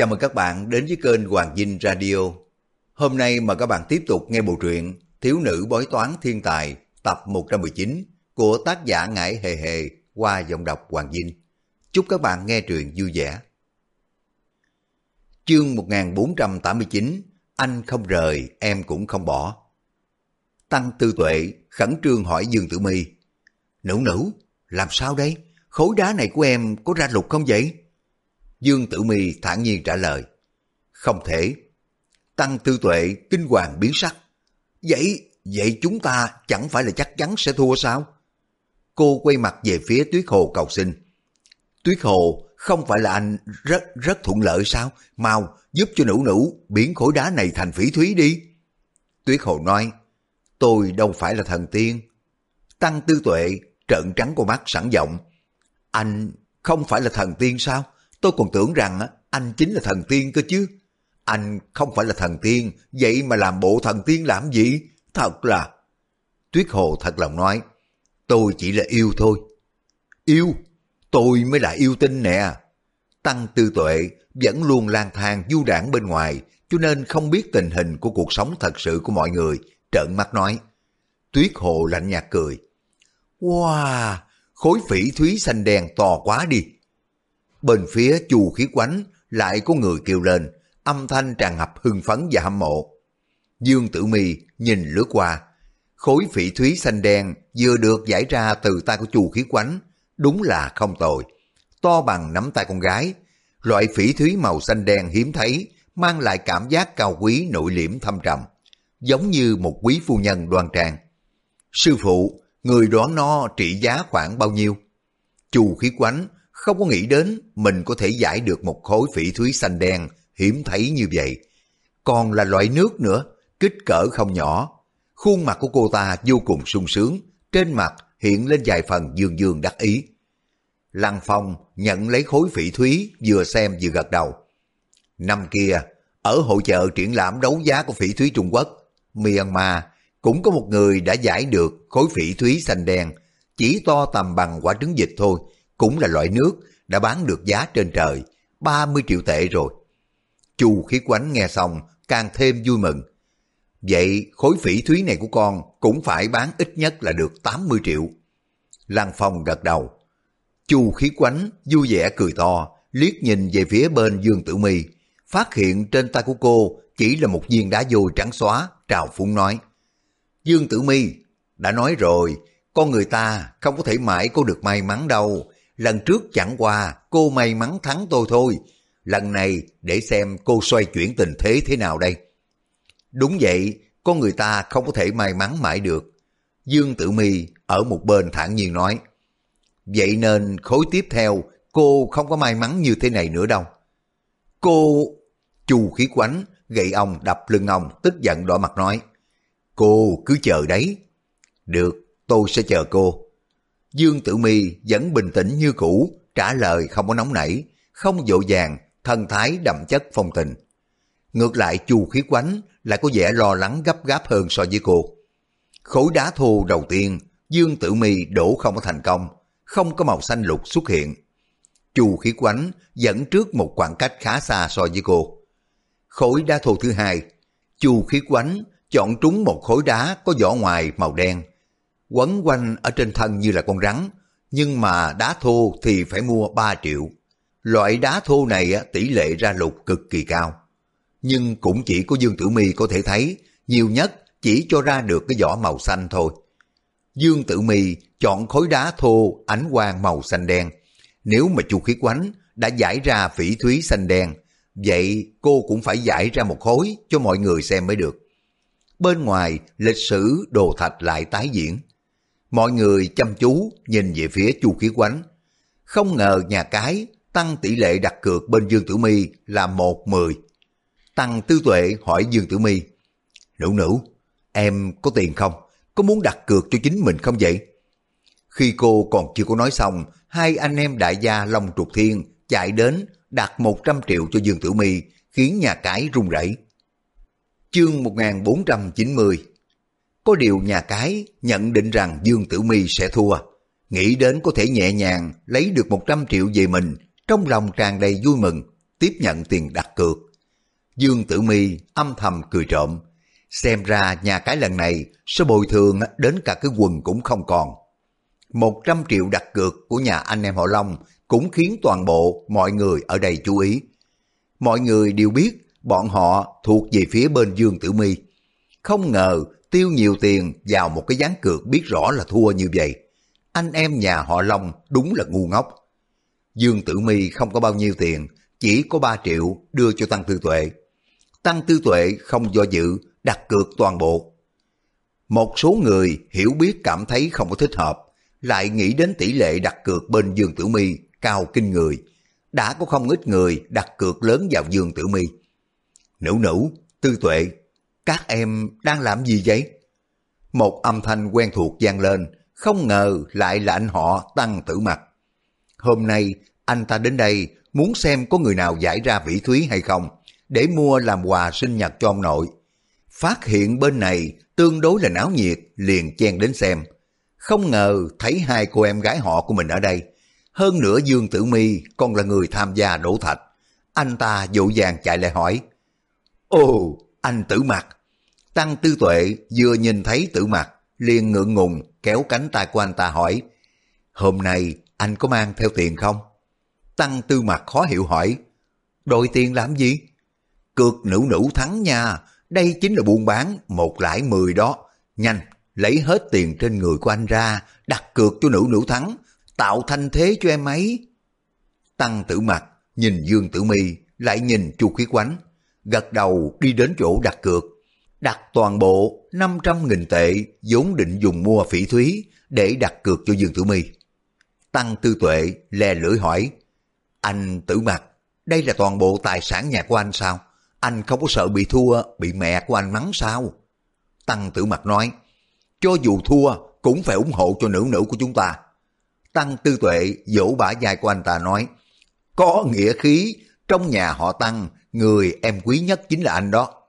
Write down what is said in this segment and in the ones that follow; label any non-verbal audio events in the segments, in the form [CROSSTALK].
Chào mừng các bạn đến với kênh Hoàng Dinh Radio. Hôm nay mà các bạn tiếp tục nghe bộ truyện Thiếu nữ bói toán thiên tài tập 119 của tác giả Ngải Hề Hề qua giọng đọc Hoàng Dinh. Chúc các bạn nghe truyện vui vẻ. Chương 1489 Anh không rời, em cũng không bỏ. Tăng Tư Tuệ khẩn trương hỏi Dương Tử My Nữ nữ, làm sao đây? Khối đá này của em có ra lục không vậy? Dương Tử Mi thản nhiên trả lời. Không thể. Tăng Tư Tuệ kinh hoàng biến sắc. Vậy, vậy chúng ta chẳng phải là chắc chắn sẽ thua sao? Cô quay mặt về phía Tuyết Hồ cầu xin. Tuyết Hồ, không phải là anh rất rất thuận lợi sao? Mau, giúp cho nữ nữ biến khối đá này thành phỉ thúy đi. Tuyết Hồ nói, tôi đâu phải là thần tiên. Tăng Tư Tuệ trợn trắng con mắt sẵn giọng. Anh không phải là thần tiên sao? Tôi còn tưởng rằng anh chính là thần tiên cơ chứ. Anh không phải là thần tiên, vậy mà làm bộ thần tiên làm gì? Thật là... Tuyết Hồ thật lòng nói, tôi chỉ là yêu thôi. Yêu? Tôi mới là yêu tinh nè. Tăng tư tuệ vẫn luôn lang thang du đảng bên ngoài, cho nên không biết tình hình của cuộc sống thật sự của mọi người, trợn mắt nói. Tuyết Hồ lạnh nhạt cười. Wow, khối phỉ thúy xanh đen to quá đi. Bên phía chu khí quánh lại có người kêu lên, âm thanh tràn ngập hưng phấn và hâm mộ. Dương Tử Mi nhìn lướt qua, khối phỉ thúy xanh đen vừa được giải ra từ tay của chu khí quánh, đúng là không tồi. To bằng nắm tay con gái, loại phỉ thúy màu xanh đen hiếm thấy, mang lại cảm giác cao quý nội liễm thâm trầm, giống như một quý phu nhân đoan trang. Sư phụ, người đoán nó trị giá khoảng bao nhiêu? Chu khí quánh không có nghĩ đến mình có thể giải được một khối phỉ thúy xanh đen hiếm thấy như vậy. Còn là loại nước nữa, kích cỡ không nhỏ. Khuôn mặt của cô ta vô cùng sung sướng, trên mặt hiện lên vài phần dương dương đắc ý. Lăng Phong nhận lấy khối phỉ thúy vừa xem vừa gật đầu. Năm kia, ở hội chợ triển lãm đấu giá của phỉ thúy Trung Quốc, Myanmar, cũng có một người đã giải được khối phỉ thúy xanh đen, chỉ to tầm bằng quả trứng vịt thôi, cũng là loại nước đã bán được giá trên trời, 30 triệu tệ rồi. Chu khí quánh nghe xong càng thêm vui mừng. Vậy khối phỉ thúy này của con cũng phải bán ít nhất là được 80 triệu. Lăng Phong gật đầu. Chu khí quánh vui vẻ cười to, liếc nhìn về phía bên Dương Tử Mi, phát hiện trên tay của cô chỉ là một viên đá vôi trắng xóa, trào phúng nói. Dương Tử Mi đã nói rồi, con người ta không có thể mãi có được may mắn đâu, lần trước chẳng qua cô may mắn thắng tôi thôi, lần này để xem cô xoay chuyển tình thế thế nào đây. Đúng vậy, con người ta không có thể may mắn mãi được. Dương Tử Mi ở một bên thản nhiên nói, vậy nên khối tiếp theo cô không có may mắn như thế này nữa đâu. Cô... Chu khí quánh, gậy ông đập lưng ông, tức giận đỏ mặt nói, cô cứ chờ đấy. Được, tôi sẽ chờ cô. Dương Tử Mi vẫn bình tĩnh như cũ, trả lời không có nóng nảy, không dội vàng, thân thái đậm chất phong tình. Ngược lại chu khí quánh lại có vẻ lo lắng gấp gáp hơn so với cô. Khối đá thô đầu tiên, Dương Tử Mi đổ không có thành công, không có màu xanh lục xuất hiện. Chu khí quánh dẫn trước một khoảng cách khá xa so với cô. Khối đá thô thứ hai, chu khí quánh chọn trúng một khối đá có vỏ ngoài màu đen, quấn quanh ở trên thân như là con rắn, nhưng mà đá thô thì phải mua 3 triệu. Loại đá thô này tỷ lệ ra lục cực kỳ cao. Nhưng cũng chỉ có Dương Tử Mi có thể thấy, nhiều nhất chỉ cho ra được cái vỏ màu xanh thôi. Dương Tử Mi chọn khối đá thô ánh quang màu xanh đen. Nếu mà chu khí quánh đã giải ra phỉ thúy xanh đen, vậy cô cũng phải giải ra một khối cho mọi người xem mới được. Bên ngoài, lịch sử đồ thạch lại tái diễn. Mọi người chăm chú nhìn về phía chu khí quánh. Không ngờ nhà cái tăng tỷ lệ đặt cược bên Dương Tử Mi là một mười. Tăng Tư Tuệ hỏi Dương Tử Mi, Nữ nữ, em có tiền không? Có muốn đặt cược cho chính mình không vậy? Khi cô còn chưa có nói xong, hai anh em đại gia Long Trục Thiên chạy đến đặt 100 triệu cho Dương Tử Mi khiến nhà cái rung rẩy. Chương 1490 có điều nhà cái nhận định rằng Dương Tử Mi sẽ thua. Nghĩ đến có thể nhẹ nhàng lấy được 100 triệu về mình, trong lòng tràn đầy vui mừng, tiếp nhận tiền đặt cược. Dương Tử Mi âm thầm cười trộm, xem ra nhà cái lần này số bồi thường đến cả cái quần cũng không còn. 100 triệu đặt cược của nhà anh em họ Long cũng khiến toàn bộ mọi người ở đây chú ý. Mọi người đều biết bọn họ thuộc về phía bên Dương Tử Mi. Không ngờ tiêu nhiều tiền vào một cái gián cược biết rõ là thua như vậy. Anh em nhà họ Long đúng là ngu ngốc. Dương Tử Mi không có bao nhiêu tiền, chỉ có 3 triệu đưa cho Tăng Tư Tuệ. Tăng Tư Tuệ không do dự, đặt cược toàn bộ. Một số người hiểu biết cảm thấy không có thích hợp, lại nghĩ đến tỷ lệ đặt cược bên Dương Tử Mi cao kinh người. Đã có không ít người đặt cược lớn vào Dương Tử Mi. Nữ nữ, Tư Tuệ, các em đang làm gì vậy? Một âm thanh quen thuộc vang lên, không ngờ lại là anh họ Tăng Tử Mặt. Hôm nay anh ta đến đây muốn xem có người nào giải ra vĩ thúy hay không, để mua làm quà sinh nhật cho ông nội. Phát hiện bên này tương đối là náo nhiệt, liền chen đến xem. Không ngờ thấy hai cô em gái họ của mình ở đây. Hơn nữa Dương Tử Mi còn là người tham gia đổ thạch. Anh ta dỗ dàng chạy lại hỏi. Ồ, anh Tử Mặt. Tăng Tư Tuệ vừa nhìn thấy Tử Mặt, liền ngượng ngùng kéo cánh tay của anh ta hỏi. Hôm nay anh có mang theo tiền không? Tăng Tư Mặt khó hiểu hỏi. Đổi tiền làm gì? Cược nữ nữ thắng nha, đây chính là buôn bán, một lãi mười đó. Nhanh, lấy hết tiền trên người của anh ra, đặt cược cho nữ nữ thắng, tạo thanh thế cho em ấy. Tăng tử mặt, nhìn Dương Tử Mi lại nhìn Chu Khí Quánh, gật đầu đi đến chỗ đặt cược. Đặt toàn bộ 500.000 tệ vốn định dùng mua phỉ thúy để đặt cược cho Dương Tử Mi. Tăng Tư Tuệ lè lưỡi hỏi, anh Tử Mặt, đây là toàn bộ tài sản nhà của anh sao? Anh không có sợ bị thua, bị mẹ của anh mắng sao? Tăng Tử Mặt nói, cho dù thua cũng phải ủng hộ cho nữ nữ của chúng ta. Tăng Tư Tuệ dỗ bả vai của anh ta nói, có nghĩa khí, trong nhà họ Tăng, người em quý nhất chính là anh đó.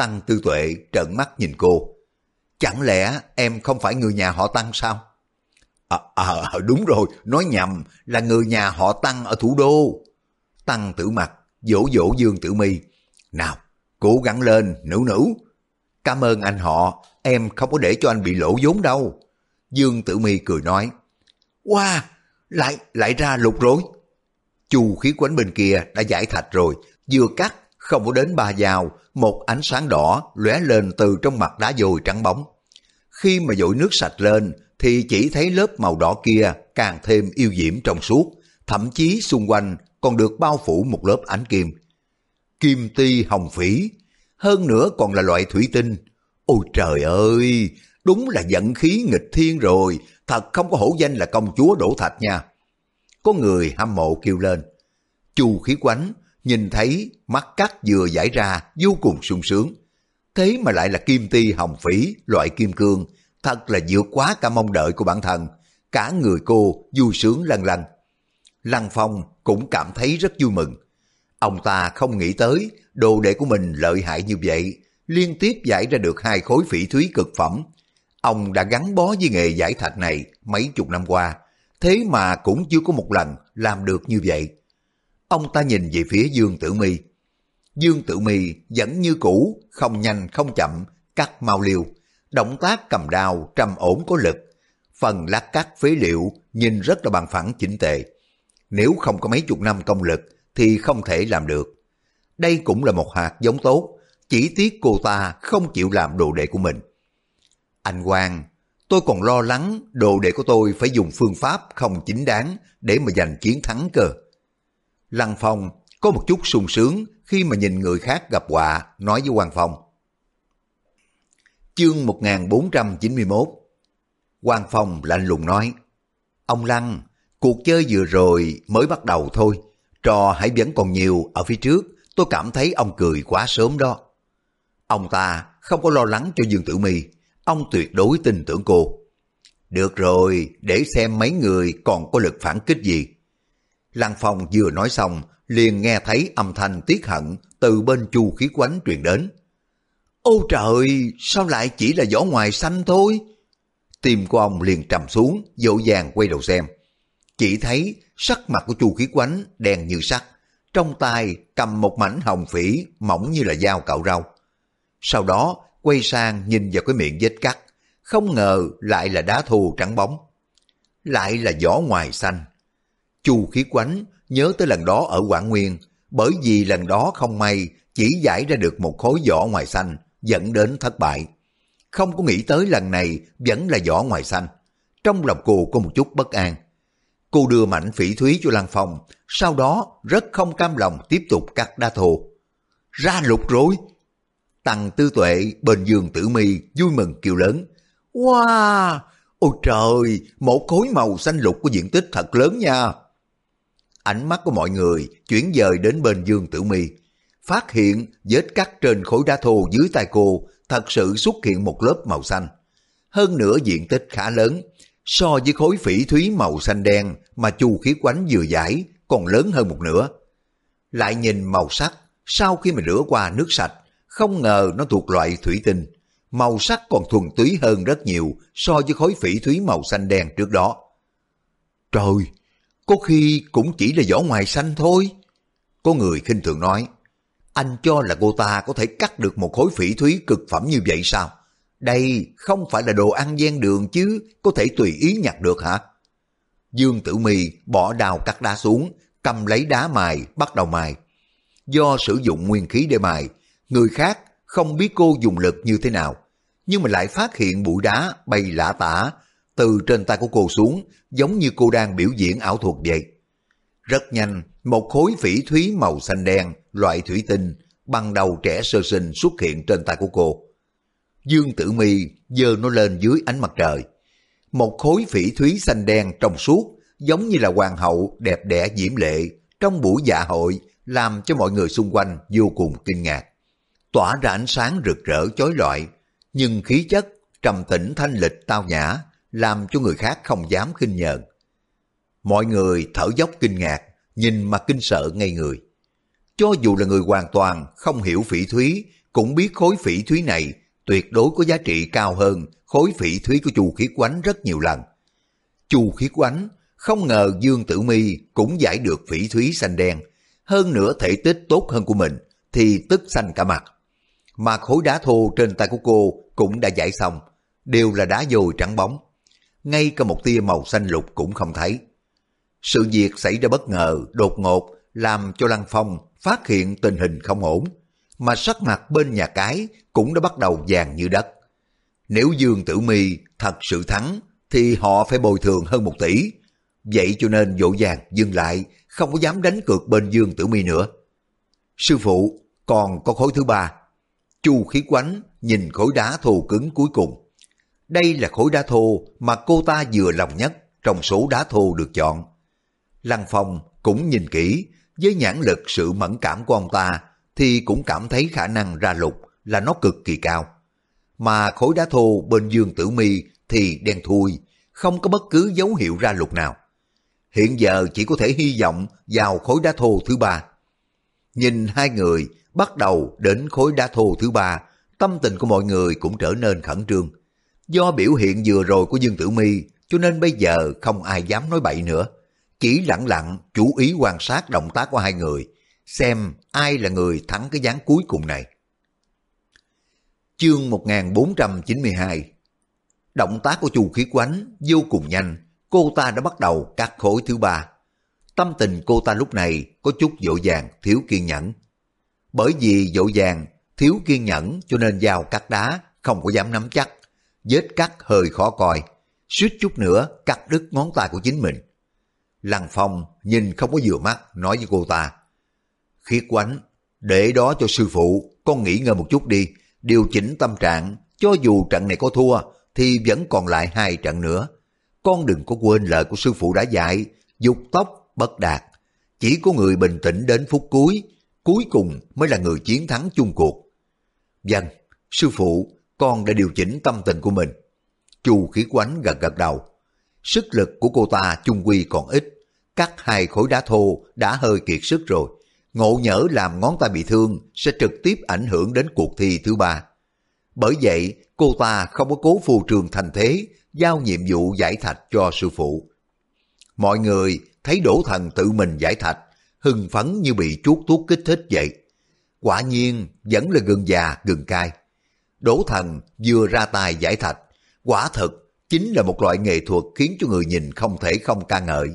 Tăng Tư Tuệ trợn mắt nhìn cô. Chẳng lẽ em không phải người nhà họ Tăng sao? À, à đúng rồi, nói nhầm là người nhà họ Tăng ở thủ đô. Tăng tử mặt, dỗ dỗ Dương Tử Mi. Nào, cố gắng lên, nữ nữ. Cảm ơn anh họ, em không có để cho anh bị lỗ vốn đâu. Dương Tử Mi cười nói. Wow, lại, lại ra lục rồi. Chu khí quánh bên kia đã giải thạch rồi, vừa cắt, không có đến ba dao, một ánh sáng đỏ lóe lên từ trong mặt đá dồi trắng bóng. Khi mà dội nước sạch lên, thì chỉ thấy lớp màu đỏ kia càng thêm yêu diễm trong suốt, thậm chí xung quanh còn được bao phủ một lớp ánh kim. Kim ti hồng phỉ, hơn nữa còn là loại thủy tinh. Ôi trời ơi, đúng là giận khí nghịch thiên rồi, thật không có hổ danh là công chúa đổ thạch nha. Có người hâm mộ kêu lên. Chu khí quánh, nhìn thấy mắt cắt vừa giải ra vô cùng sung sướng. Thế mà lại là kim ti hồng phỉ, loại kim cương, thật là vượt quá cả mong đợi của bản thân. Cả người cô vui sướng lần lần. Lăng Phong cũng cảm thấy rất vui mừng. Ông ta không nghĩ tới đồ đệ của mình lợi hại như vậy, liên tiếp giải ra được hai khối phỉ thúy cực phẩm. Ông đã gắn bó với nghề giải thạch này mấy chục năm qua, thế mà cũng chưa có một lần làm được như vậy. Ông ta nhìn về phía Dương Tử Mi. Dương Tử Mi vẫn như cũ, không nhanh không chậm, cắt mau liều Động tác cầm đao trầm ổn có lực. Phần lát cắt phế liệu nhìn rất là bằng phẳng chỉnh tề. Nếu không có mấy chục năm công lực thì không thể làm được. Đây cũng là một hạt giống tốt, chỉ tiếc cô ta không chịu làm đồ đệ của mình. Anh Quang, tôi còn lo lắng đồ đệ của tôi phải dùng phương pháp không chính đáng để mà giành chiến thắng cơ. Lăng Phong có một chút sung sướng khi mà nhìn người khác gặp họa nói với Hoàng Phong. Chương 1491 Hoàng Phong lạnh lùng nói Ông Lăng, cuộc chơi vừa rồi mới bắt đầu thôi. Trò hãy vẫn còn nhiều ở phía trước. Tôi cảm thấy ông cười quá sớm đó. Ông ta không có lo lắng cho Dương Tử Mi. Ông tuyệt đối tin tưởng cô. Được rồi, để xem mấy người còn có lực phản kích gì. Lăng Phong vừa nói xong, liền nghe thấy âm thanh tiếc hận từ bên chu khí quánh truyền đến. Ô trời, sao lại chỉ là vỏ ngoài xanh thôi? Tim của ông liền trầm xuống, dỗ dàng quay đầu xem. Chỉ thấy sắc mặt của chu khí quánh đen như sắt, trong tay cầm một mảnh hồng phỉ mỏng như là dao cạo rau. Sau đó quay sang nhìn vào cái miệng vết cắt, không ngờ lại là đá thù trắng bóng. Lại là vỏ ngoài xanh. Chu khí quánh nhớ tới lần đó ở Quảng Nguyên, bởi vì lần đó không may chỉ giải ra được một khối vỏ ngoài xanh, dẫn đến thất bại. Không có nghĩ tới lần này vẫn là vỏ ngoài xanh. Trong lòng cô có một chút bất an. Cô đưa mảnh phỉ thúy cho lan Phong, sau đó rất không cam lòng tiếp tục cắt đa thù. Ra lục rồi! Tăng tư tuệ bên giường tử mi vui mừng kêu lớn. Wow! Ôi trời! Một khối màu xanh lục có diện tích thật lớn nha! Ánh mắt của mọi người chuyển dời đến bên dương tử mi phát hiện vết cắt trên khối đá thô dưới tay cô thật sự xuất hiện một lớp màu xanh. Hơn nữa diện tích khá lớn, so với khối phỉ thúy màu xanh đen mà chu khí quánh vừa giải còn lớn hơn một nửa. Lại nhìn màu sắc, sau khi mà rửa qua nước sạch, không ngờ nó thuộc loại thủy tinh. Màu sắc còn thuần túy hơn rất nhiều so với khối phỉ thúy màu xanh đen trước đó. Trời, có khi cũng chỉ là vỏ ngoài xanh thôi. Có người khinh thường nói, anh cho là cô ta có thể cắt được một khối phỉ thúy cực phẩm như vậy sao? Đây không phải là đồ ăn gian đường chứ, có thể tùy ý nhặt được hả? Dương Tử Mì bỏ đào cắt đá xuống, cầm lấy đá mài, bắt đầu mài. Do sử dụng nguyên khí để mài, người khác không biết cô dùng lực như thế nào, nhưng mà lại phát hiện bụi đá bay lả tả từ trên tay của cô xuống, giống như cô đang biểu diễn ảo thuật vậy. Rất nhanh, một khối phỉ thúy màu xanh đen, loại thủy tinh, bằng đầu trẻ sơ sinh xuất hiện trên tay của cô. Dương Tử Mi giơ nó lên dưới ánh mặt trời. Một khối phỉ thúy xanh đen trong suốt, giống như là hoàng hậu đẹp đẽ diễm lệ, trong buổi dạ hội, làm cho mọi người xung quanh vô cùng kinh ngạc. Tỏa ra ánh sáng rực rỡ chói lọi, nhưng khí chất trầm tĩnh thanh lịch tao nhã, làm cho người khác không dám khinh nhờn. Mọi người thở dốc kinh ngạc, nhìn mà kinh sợ ngay người. Cho dù là người hoàn toàn không hiểu phỉ thúy, cũng biết khối phỉ thúy này tuyệt đối có giá trị cao hơn khối phỉ thúy của chu khí quánh rất nhiều lần. Chu khí quánh không ngờ Dương Tử Mi cũng giải được phỉ thúy xanh đen, hơn nữa thể tích tốt hơn của mình thì tức xanh cả mặt. Mà khối đá thô trên tay của cô cũng đã giải xong, đều là đá dồi trắng bóng. Ngay cả một tia màu xanh lục cũng không thấy. Sự việc xảy ra bất ngờ, đột ngột, làm cho Lăng Phong phát hiện tình hình không ổn, mà sắc mặt bên nhà cái cũng đã bắt đầu vàng như đất. Nếu Dương Tử Mi thật sự thắng, thì họ phải bồi thường hơn một tỷ. Vậy cho nên dỗ dàng dừng lại, không có dám đánh cược bên Dương Tử Mi nữa. Sư phụ, còn có khối thứ ba. Chu khí quánh nhìn khối đá thô cứng cuối cùng. Đây là khối đá thô mà cô ta vừa lòng nhất trong số đá thô được chọn. Lăng Phong cũng nhìn kỹ, với nhãn lực sự mẫn cảm của ông ta thì cũng cảm thấy khả năng ra lục là nó cực kỳ cao. Mà khối đá thô bên dương tử mi thì đen thui, không có bất cứ dấu hiệu ra lục nào. Hiện giờ chỉ có thể hy vọng vào khối đá thô thứ ba. Nhìn hai người bắt đầu đến khối đá thô thứ ba, tâm tình của mọi người cũng trở nên khẩn trương. Do biểu hiện vừa rồi của Dương Tử Mi, cho nên bây giờ không ai dám nói bậy nữa chỉ lặng lặng chú ý quan sát động tác của hai người, xem ai là người thắng cái gián cuối cùng này. Chương 1492 Động tác của chu khí quánh vô cùng nhanh, cô ta đã bắt đầu cắt khối thứ ba. Tâm tình cô ta lúc này có chút dỗ dàng, thiếu kiên nhẫn. Bởi vì dỗ dàng, thiếu kiên nhẫn cho nên dao cắt đá, không có dám nắm chắc. Vết cắt hơi khó coi, suýt chút nữa cắt đứt ngón tay của chính mình. Lăng Phong nhìn không có vừa mắt nói với cô ta. Khiết quánh, để đó cho sư phụ, con nghỉ ngơi một chút đi, điều chỉnh tâm trạng, cho dù trận này có thua thì vẫn còn lại hai trận nữa. Con đừng có quên lời của sư phụ đã dạy, dục tốc bất đạt. Chỉ có người bình tĩnh đến phút cuối, cuối cùng mới là người chiến thắng chung cuộc. Vâng, sư phụ, con đã điều chỉnh tâm tình của mình. Chu khí quánh gật gật đầu. Sức lực của cô ta chung quy còn ít, cắt hai khối đá thô đã hơi kiệt sức rồi. Ngộ nhỡ làm ngón tay bị thương sẽ trực tiếp ảnh hưởng đến cuộc thi thứ ba. Bởi vậy, cô ta không có cố phù trường thành thế, giao nhiệm vụ giải thạch cho sư phụ. Mọi người thấy đổ thần tự mình giải thạch, hưng phấn như bị chuốt thuốc kích thích vậy. Quả nhiên vẫn là gừng già gừng cay. Đỗ thần vừa ra tay giải thạch, quả thực chính là một loại nghệ thuật khiến cho người nhìn không thể không ca ngợi.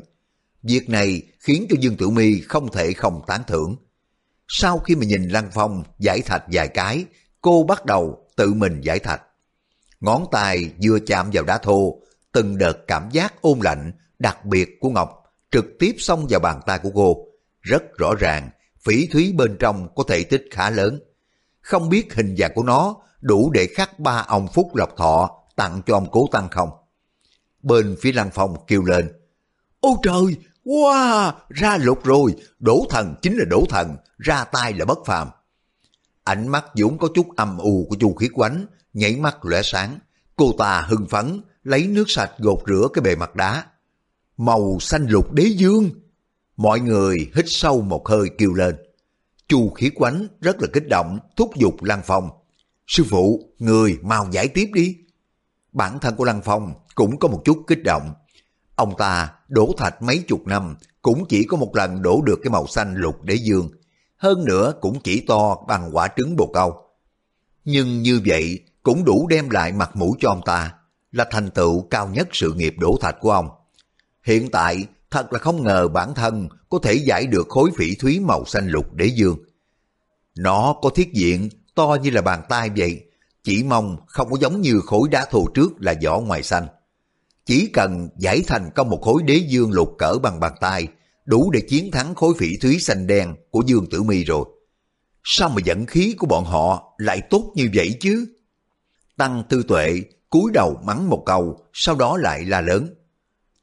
Việc này khiến cho Dương Tử Mi không thể không tán thưởng. Sau khi mà nhìn Lăng Phong giải thạch vài cái, cô bắt đầu tự mình giải thạch. Ngón tay vừa chạm vào đá thô, từng đợt cảm giác ôn lạnh đặc biệt của Ngọc trực tiếp xông vào bàn tay của cô. Rất rõ ràng, phỉ thúy bên trong có thể tích khá lớn. Không biết hình dạng của nó đủ để khắc ba ông Phúc Lộc Thọ tặng cho ông Cố Tăng không? Bên phía Lăng Phong kêu lên, Ôi trời, wow, ra lục rồi, đổ thần chính là đổ thần, ra tay là bất phàm. Ánh mắt Dũng có chút âm u của Chu khí Quánh, nhảy mắt lóe sáng. Cô ta hưng phấn, lấy nước sạch gột rửa cái bề mặt đá. Màu xanh lục đế dương. Mọi người hít sâu một hơi kêu lên. Chu khí Quánh rất là kích động, thúc giục Lăng Phong. Sư phụ, người mau giải tiếp đi. Bản thân của Lăng Phong cũng có một chút kích động. Ông ta đổ thạch mấy chục năm cũng chỉ có một lần đổ được cái màu xanh lục để dương. Hơn nữa cũng chỉ to bằng quả trứng bồ câu. Nhưng như vậy cũng đủ đem lại mặt mũi cho ông ta, là thành tựu cao nhất sự nghiệp đổ thạch của ông. Hiện tại thật là không ngờ bản thân có thể giải được khối phỉ thúy màu xanh lục để dương. Nó có thiết diện to như là bàn tay vậy, chỉ mong không có giống như khối đá thô trước là vỏ ngoài xanh. Chỉ cần giải thành công một khối đế dương lục cỡ bằng bàn tay, đủ để chiến thắng khối phỉ thúy xanh đen của Dương Tử Mi rồi. Sao mà dẫn khí của bọn họ lại tốt như vậy chứ? Tăng Tư Tuệ cúi đầu mắng một câu, sau đó lại la lớn.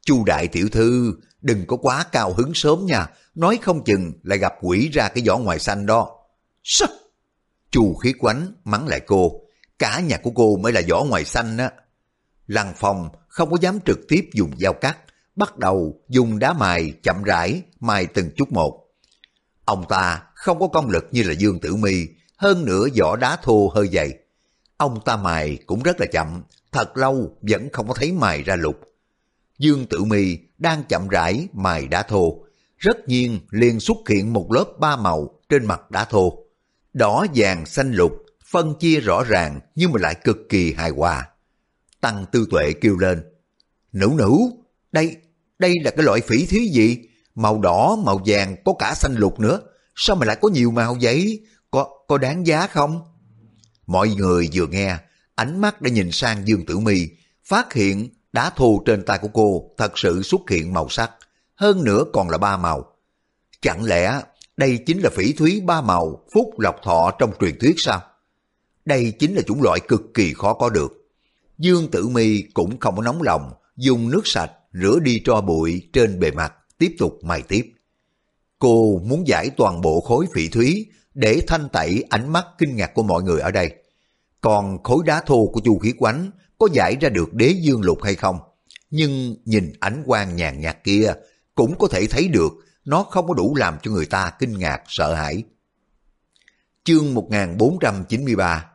Chu đại tiểu thư, đừng có quá cao hứng sớm nha, nói không chừng lại gặp quỷ ra cái vỏ ngoài xanh đó. Sắc! Chu khí quánh mắng lại cô, cả nhà của cô mới là vỏ ngoài xanh á. Lăng Phong không có dám trực tiếp dùng dao cắt, bắt đầu dùng đá mài chậm rãi mài từng chút một. Ông ta không có công lực như là Dương Tử Mi, hơn nữa vỏ đá thô hơi dày. Ông ta mài cũng rất là chậm, thật lâu vẫn không có thấy mài ra lục. Dương Tử Mi đang chậm rãi mài đá thô, rất nhiên liền xuất hiện một lớp ba màu trên mặt đá thô. Đỏ vàng xanh lục, phân chia rõ ràng nhưng mà lại cực kỳ hài hòa. Tăng tư tuệ kêu lên, Nữ nữ, đây, đây là cái loại phỉ thí gì? Màu đỏ, màu vàng, có cả xanh lục nữa. Sao mà lại có nhiều màu vậy? Có, có đáng giá không? Mọi người vừa nghe, ánh mắt đã nhìn sang Dương Tử Mi, phát hiện đá thô trên tay của cô thật sự xuất hiện màu sắc, hơn nữa còn là ba màu. Chẳng lẽ đây chính là phỉ thúy ba màu phúc lộc thọ trong truyền thuyết sao? Đây chính là chủng loại cực kỳ khó có được. Dương Tử Mi cũng không có nóng lòng, dùng nước sạch rửa đi tro bụi trên bề mặt, tiếp tục mài tiếp. Cô muốn giải toàn bộ khối phỉ thúy để thanh tẩy ánh mắt kinh ngạc của mọi người ở đây. Còn khối đá thô của chu khí quánh có giải ra được đế dương lục hay không? Nhưng nhìn ánh quang nhàn nhạt kia cũng có thể thấy được nó không có đủ làm cho người ta kinh ngạc, sợ hãi. Chương 1493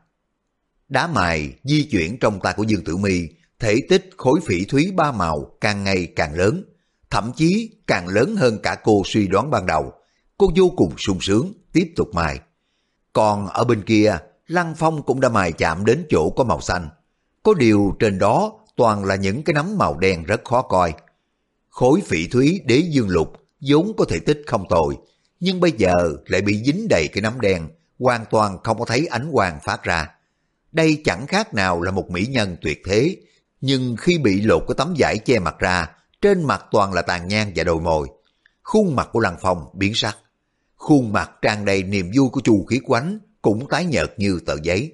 Đá mài di chuyển trong tay của Dương Tử Mi, thể tích khối phỉ thúy ba màu càng ngày càng lớn, thậm chí càng lớn hơn cả cô suy đoán ban đầu. Cô vô cùng sung sướng, tiếp tục mài. Còn ở bên kia, Lăng Phong cũng đã mài chạm đến chỗ có màu xanh. Có điều trên đó toàn là những cái nấm màu đen rất khó coi. Khối phỉ thúy đế dương lục vốn có thể tích không tồi, nhưng bây giờ lại bị dính đầy cái nắm đen, hoàn toàn không có thấy ánh quang phát ra. Đây chẳng khác nào là một mỹ nhân tuyệt thế, nhưng khi bị lột cái tấm vải che mặt ra, trên mặt toàn là tàn nhang và đồi mồi. Khuôn mặt của Lăng Phong biến sắc. Khuôn mặt tràn đầy niềm vui của Chu Khí Quánh cũng tái nhợt như tờ giấy.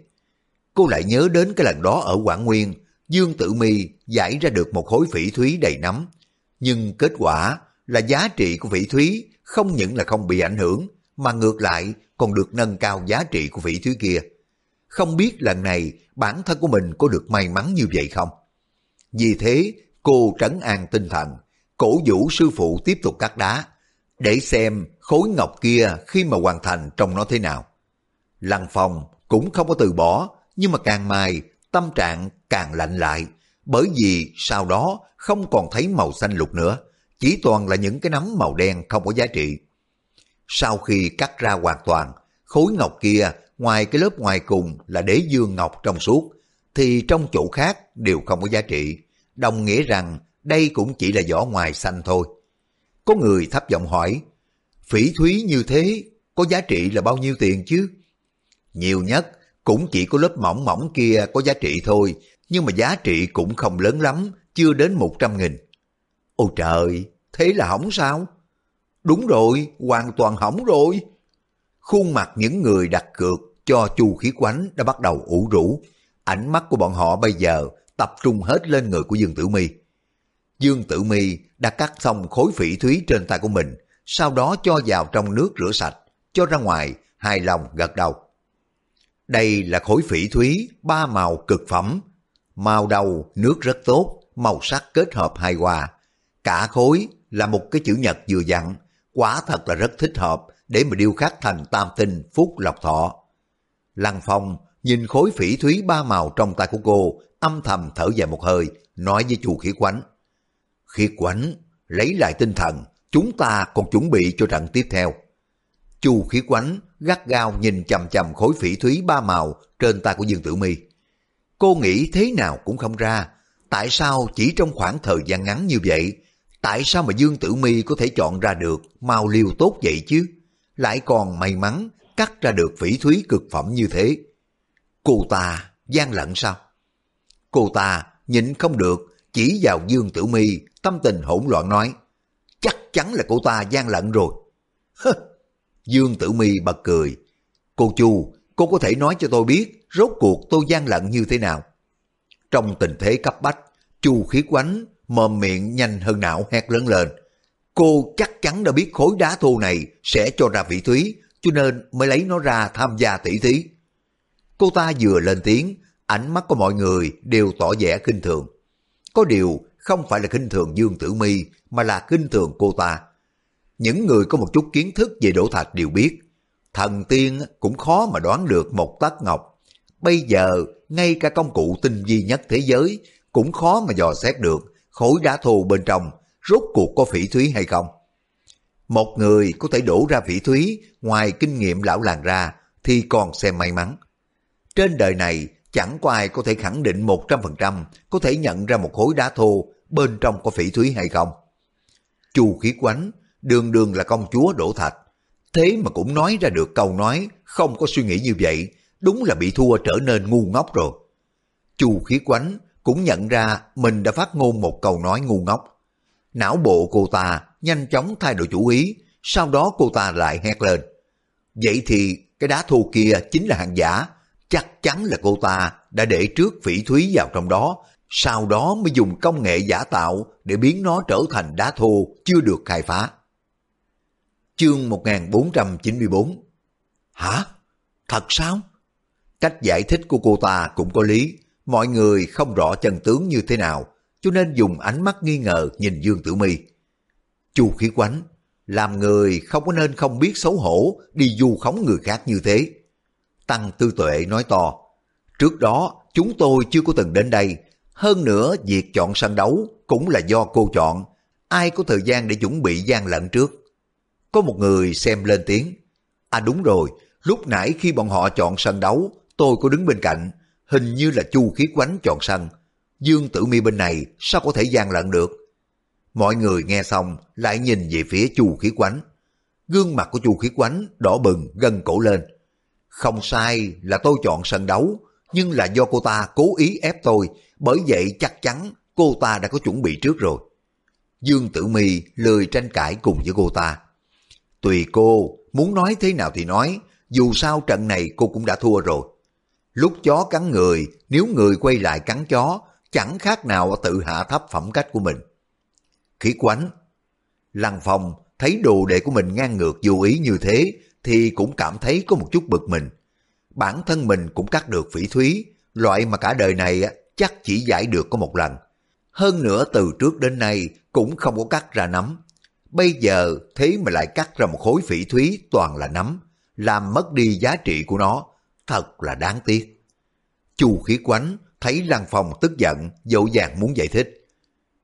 Cô lại nhớ đến cái lần đó ở Quảng Nguyên, Dương Tử Mi giải ra được một khối phỉ thúy đầy nắm. Nhưng kết quả là giá trị của phỉ thúy không những là không bị ảnh hưởng, mà ngược lại còn được nâng cao giá trị của phỉ thúy kia. Không biết lần này bản thân của mình có được may mắn như vậy không? Vì thế, cô trấn an tinh thần, cổ vũ sư phụ tiếp tục cắt đá, để xem khối ngọc kia khi mà hoàn thành trông nó thế nào. Lăng phòng cũng không có từ bỏ, nhưng mà càng mai tâm trạng càng lạnh lại, bởi vì sau đó không còn thấy màu xanh lục nữa, chỉ toàn là những cái nấm màu đen không có giá trị. Sau khi cắt ra hoàn toàn, khối ngọc kia ngoài cái lớp ngoài cùng là đế dương ngọc trong suốt, thì trong chỗ khác đều không có giá trị, đồng nghĩa rằng đây cũng chỉ là vỏ ngoài xanh thôi. Có người thấp giọng hỏi, phỉ thúy như thế có giá trị là bao nhiêu tiền chứ? Nhiều nhất cũng chỉ có lớp mỏng mỏng kia có giá trị thôi, nhưng mà giá trị cũng không lớn lắm, chưa đến một trăm nghìn. Ôi trời, thế là hỏng sao? Đúng rồi, hoàn toàn hỏng rồi. Khuôn mặt những người đặt cược cho chu khí quánh đã bắt đầu ủ rũ. Ánh mắt của bọn họ bây giờ tập trung hết lên người của Dương Tử Mi. Dương Tử Mi đã cắt xong khối phỉ thúy trên tay của mình, sau đó cho vào trong nước rửa sạch, cho ra ngoài, hài lòng gật đầu. Đây là khối phỉ thúy ba màu cực phẩm, màu đầu nước rất tốt, màu sắc kết hợp hài hòa. Cả khối là một cái chữ nhật vừa dặn, quả thật là rất thích hợp để mà điêu khắc thành tam tinh phúc lộc thọ. Lăng Phong nhìn khối phỉ thúy ba màu trong tay của cô, âm thầm thở dài một hơi, nói với chu khí quánh. Khí quánh, lấy lại tinh thần, chúng ta còn chuẩn bị cho trận tiếp theo. Chu khí quánh gắt gao nhìn chầm chầm khối phỉ thúy ba màu trên tay của Dương Tử Mi. Cô nghĩ thế nào cũng không ra, tại sao chỉ trong khoảng thời gian ngắn như vậy, tại sao mà Dương Tử Mi có thể chọn ra được màu liều tốt vậy chứ? Lại còn may mắn cắt ra được phỉ thúy cực phẩm như thế. Cô ta gian lận sao? Cô ta nhịn không được, chỉ vào Dương Tử Mi tâm tình hỗn loạn nói, chắc chắn là cô ta gian lận rồi. [LAUGHS] Dương Tử Mi bật cười, cô Chu, cô có thể nói cho tôi biết rốt cuộc tôi gian lận như thế nào? Trong tình thế cấp bách, Chu khí quánh, mồm miệng nhanh hơn não hét lớn lên. Cô chắc chắn đã biết khối đá thô này sẽ cho ra vị thúy, cho nên mới lấy nó ra tham gia tỷ thí. Cô ta vừa lên tiếng, ánh mắt của mọi người đều tỏ vẻ kinh thường. Có điều không phải là kinh thường Dương Tử Mi mà là kinh thường cô ta. Những người có một chút kiến thức về đổ thạch đều biết, thần tiên cũng khó mà đoán được một tác ngọc. Bây giờ, ngay cả công cụ tinh vi nhất thế giới cũng khó mà dò xét được khối đá thô bên trong rốt cuộc có phỉ thúy hay không. Một người có thể đổ ra phỉ thúy ngoài kinh nghiệm lão làng ra thì còn xem may mắn. Trên đời này chẳng có ai có thể khẳng định 100% có thể nhận ra một khối đá thô bên trong có phỉ thúy hay không. Chu khí quánh, đường đường là công chúa đổ thạch. Thế mà cũng nói ra được câu nói không có suy nghĩ như vậy, đúng là bị thua trở nên ngu ngốc rồi. Chu khí quánh cũng nhận ra mình đã phát ngôn một câu nói ngu ngốc. Não bộ cô ta nhanh chóng thay đổi chủ ý, sau đó cô ta lại hét lên. Vậy thì cái đá thô kia chính là hàng giả, chắc chắn là cô ta đã để trước phỉ thúy vào trong đó, sau đó mới dùng công nghệ giả tạo để biến nó trở thành đá thô chưa được khai phá. Chương 1494 Hả? Thật sao? Cách giải thích của cô ta cũng có lý, mọi người không rõ chân tướng như thế nào, cho nên dùng ánh mắt nghi ngờ nhìn Dương Tử Mi. Chu khí quánh, làm người không có nên không biết xấu hổ đi du khống người khác như thế. Tăng Tư Tuệ nói to, trước đó chúng tôi chưa có từng đến đây, hơn nữa việc chọn sân đấu cũng là do cô chọn, ai có thời gian để chuẩn bị gian lận trước. Có một người xem lên tiếng, à đúng rồi, lúc nãy khi bọn họ chọn sân đấu, tôi có đứng bên cạnh, hình như là Chu Khí Quánh chọn sân. Dương Tử Mi bên này sao có thể gian lận được? Mọi người nghe xong lại nhìn về phía Chu Khí Quánh. Gương mặt của Chu Khí Quánh đỏ bừng gân cổ lên. Không sai là tôi chọn sân đấu, nhưng là do cô ta cố ý ép tôi, bởi vậy chắc chắn cô ta đã có chuẩn bị trước rồi. Dương Tử Mi lười tranh cãi cùng với cô ta. Tùy cô, muốn nói thế nào thì nói, dù sao trận này cô cũng đã thua rồi. Lúc chó cắn người, nếu người quay lại cắn chó, chẳng khác nào tự hạ thấp phẩm cách của mình. Khí quánh Lăng Phong thấy đồ đệ của mình ngang ngược vô ý như thế thì cũng cảm thấy có một chút bực mình. Bản thân mình cũng cắt được phỉ thúy, loại mà cả đời này chắc chỉ giải được có một lần. Hơn nữa từ trước đến nay cũng không có cắt ra nắm. Bây giờ thế mà lại cắt ra một khối phỉ thúy toàn là nắm, làm mất đi giá trị của nó, thật là đáng tiếc. Chu khí quánh thấy Lăng Phong tức giận, dỗ dàng muốn giải thích.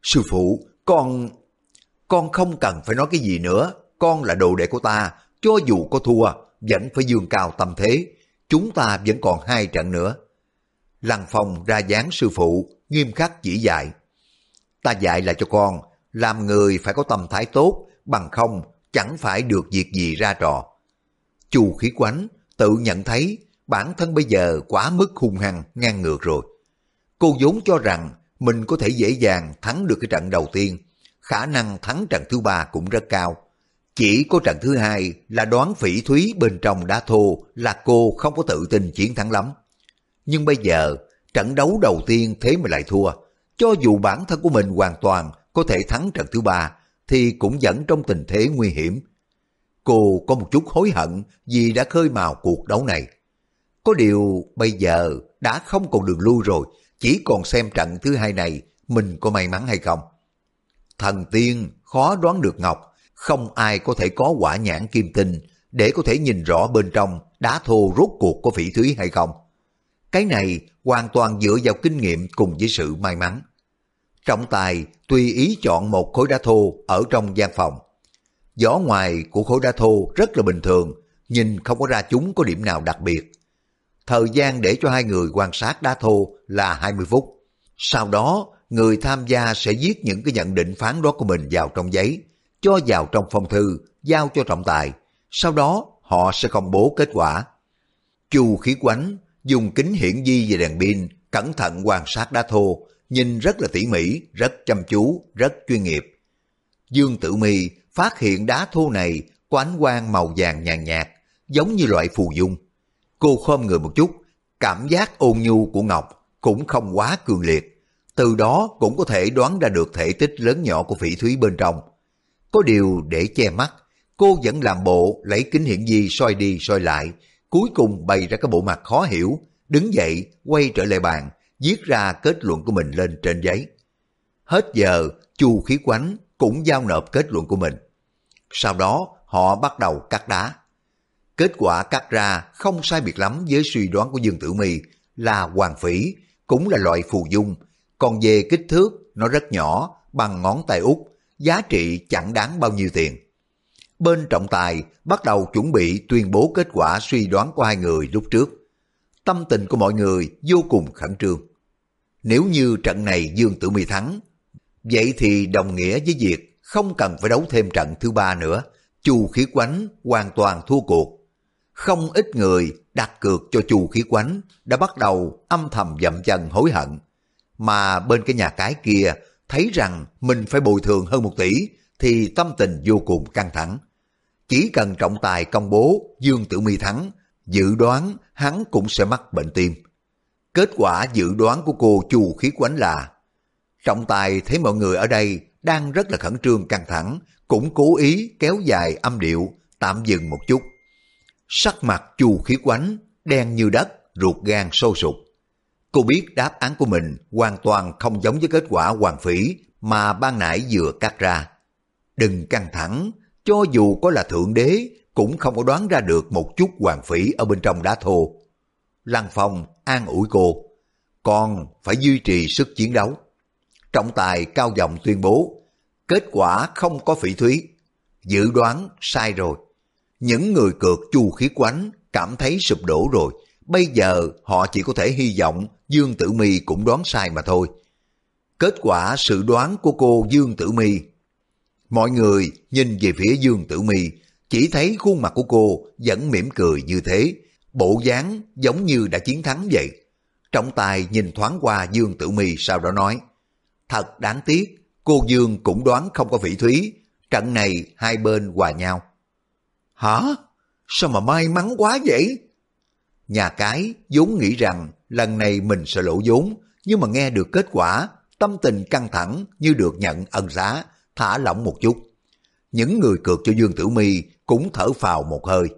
Sư phụ, con... Con không cần phải nói cái gì nữa, con là đồ đệ của ta, cho dù có thua, vẫn phải dương cao tâm thế, chúng ta vẫn còn hai trận nữa. Lăng Phong ra dáng sư phụ, nghiêm khắc chỉ dạy. Ta dạy là cho con, làm người phải có tâm thái tốt, bằng không chẳng phải được việc gì ra trò. Chu khí quánh tự nhận thấy bản thân bây giờ quá mức hung hăng, ngang ngược rồi. Cô vốn cho rằng mình có thể dễ dàng thắng được cái trận đầu tiên, khả năng thắng trận thứ ba cũng rất cao. Chỉ có trận thứ hai là đoán phỉ thúy bên trong đá thô là cô không có tự tin chiến thắng lắm. Nhưng bây giờ, trận đấu đầu tiên thế mà lại thua. Cho dù bản thân của mình hoàn toàn có thể thắng trận thứ ba, thì cũng vẫn trong tình thế nguy hiểm. Cô có một chút hối hận vì đã khơi mào cuộc đấu này. Có điều bây giờ đã không còn đường lui rồi, chỉ còn xem trận thứ hai này mình có may mắn hay không. Thần tiên khó đoán được Ngọc, không ai có thể có quả nhãn kim tinh để có thể nhìn rõ bên trong đá thô rốt cuộc có phỉ thúy hay không. Cái này hoàn toàn dựa vào kinh nghiệm cùng với sự may mắn. Trọng tài tùy ý chọn một khối đá thô ở trong gian phòng. Gió ngoài của khối đá thô rất là bình thường, nhìn không có ra chúng có điểm nào đặc biệt. Thời gian để cho hai người quan sát đá thô là 20 phút. Sau đó, người tham gia sẽ viết những cái nhận định phán đoán của mình vào trong giấy, cho vào trong phong thư, giao cho trọng tài. Sau đó, họ sẽ công bố kết quả. Chu khí quánh dùng kính hiển vi và đèn pin cẩn thận quan sát đá thô, nhìn rất là tỉ mỉ, rất chăm chú, rất chuyên nghiệp. Dương Tử Mi phát hiện đá thô này có ánh quang màu vàng nhàn nhạt, giống như loại phù dung. Cô khom người một chút, cảm giác ôn nhu của Ngọc cũng không quá cường liệt. Từ đó cũng có thể đoán ra được thể tích lớn nhỏ của phỉ thúy bên trong. Có điều để che mắt, cô vẫn làm bộ lấy kính hiển vi soi đi soi lại, cuối cùng bày ra cái bộ mặt khó hiểu, đứng dậy quay trở lại bàn, viết ra kết luận của mình lên trên giấy. Hết giờ, Chu Khí Quánh cũng giao nộp kết luận của mình. Sau đó, họ bắt đầu cắt đá. Kết quả cắt ra không sai biệt lắm với suy đoán của Dương Tử Mi là hoàng phỉ, cũng là loại phù dung, còn về kích thước nó rất nhỏ, bằng ngón tay út, giá trị chẳng đáng bao nhiêu tiền. Bên trọng tài bắt đầu chuẩn bị tuyên bố kết quả suy đoán của hai người lúc trước. Tâm tình của mọi người vô cùng khẩn trương. Nếu như trận này Dương Tử Mi thắng, vậy thì đồng nghĩa với việc không cần phải đấu thêm trận thứ ba nữa. Chu khí quánh hoàn toàn thua cuộc. Không ít người đặt cược cho chu khí quánh đã bắt đầu âm thầm dậm chân hối hận. Mà bên cái nhà cái kia thấy rằng mình phải bồi thường hơn một tỷ thì tâm tình vô cùng căng thẳng. Chỉ cần trọng tài công bố Dương Tử Mi thắng, dự đoán hắn cũng sẽ mắc bệnh tim. Kết quả dự đoán của cô Chu Khí Quánh là Trọng tài thấy mọi người ở đây đang rất là khẩn trương căng thẳng, cũng cố ý kéo dài âm điệu, tạm dừng một chút. Sắc mặt Chu Khí Quánh, đen như đất, ruột gan sôi sục. Cô biết đáp án của mình hoàn toàn không giống với kết quả hoàng phỉ mà ban nãy vừa cắt ra. Đừng căng thẳng, cho dù có là thượng đế cũng không có đoán ra được một chút hoàng phỉ ở bên trong đá thô. Lăng Phong an ủi cô, con phải duy trì sức chiến đấu. Trọng tài cao giọng tuyên bố, kết quả không có phỉ thúy, dự đoán sai rồi. Những người cược chu khí quánh cảm thấy sụp đổ rồi, bây giờ họ chỉ có thể hy vọng Dương Tử Mi cũng đoán sai mà thôi. Kết quả sự đoán của cô Dương Tử Mi Mọi người nhìn về phía Dương Tử Mi, chỉ thấy khuôn mặt của cô vẫn mỉm cười như thế, bộ dáng giống như đã chiến thắng vậy. Trọng tài nhìn thoáng qua Dương Tử Mi sau đó nói, thật đáng tiếc, cô Dương cũng đoán không có vị thúy, trận này hai bên hòa nhau. Hả? Sao mà may mắn quá vậy? Nhà cái vốn nghĩ rằng lần này mình sẽ lỗ vốn, nhưng mà nghe được kết quả, tâm tình căng thẳng như được nhận ân giá, thả lỏng một chút. Những người cược cho Dương Tử Mi cũng thở phào một hơi.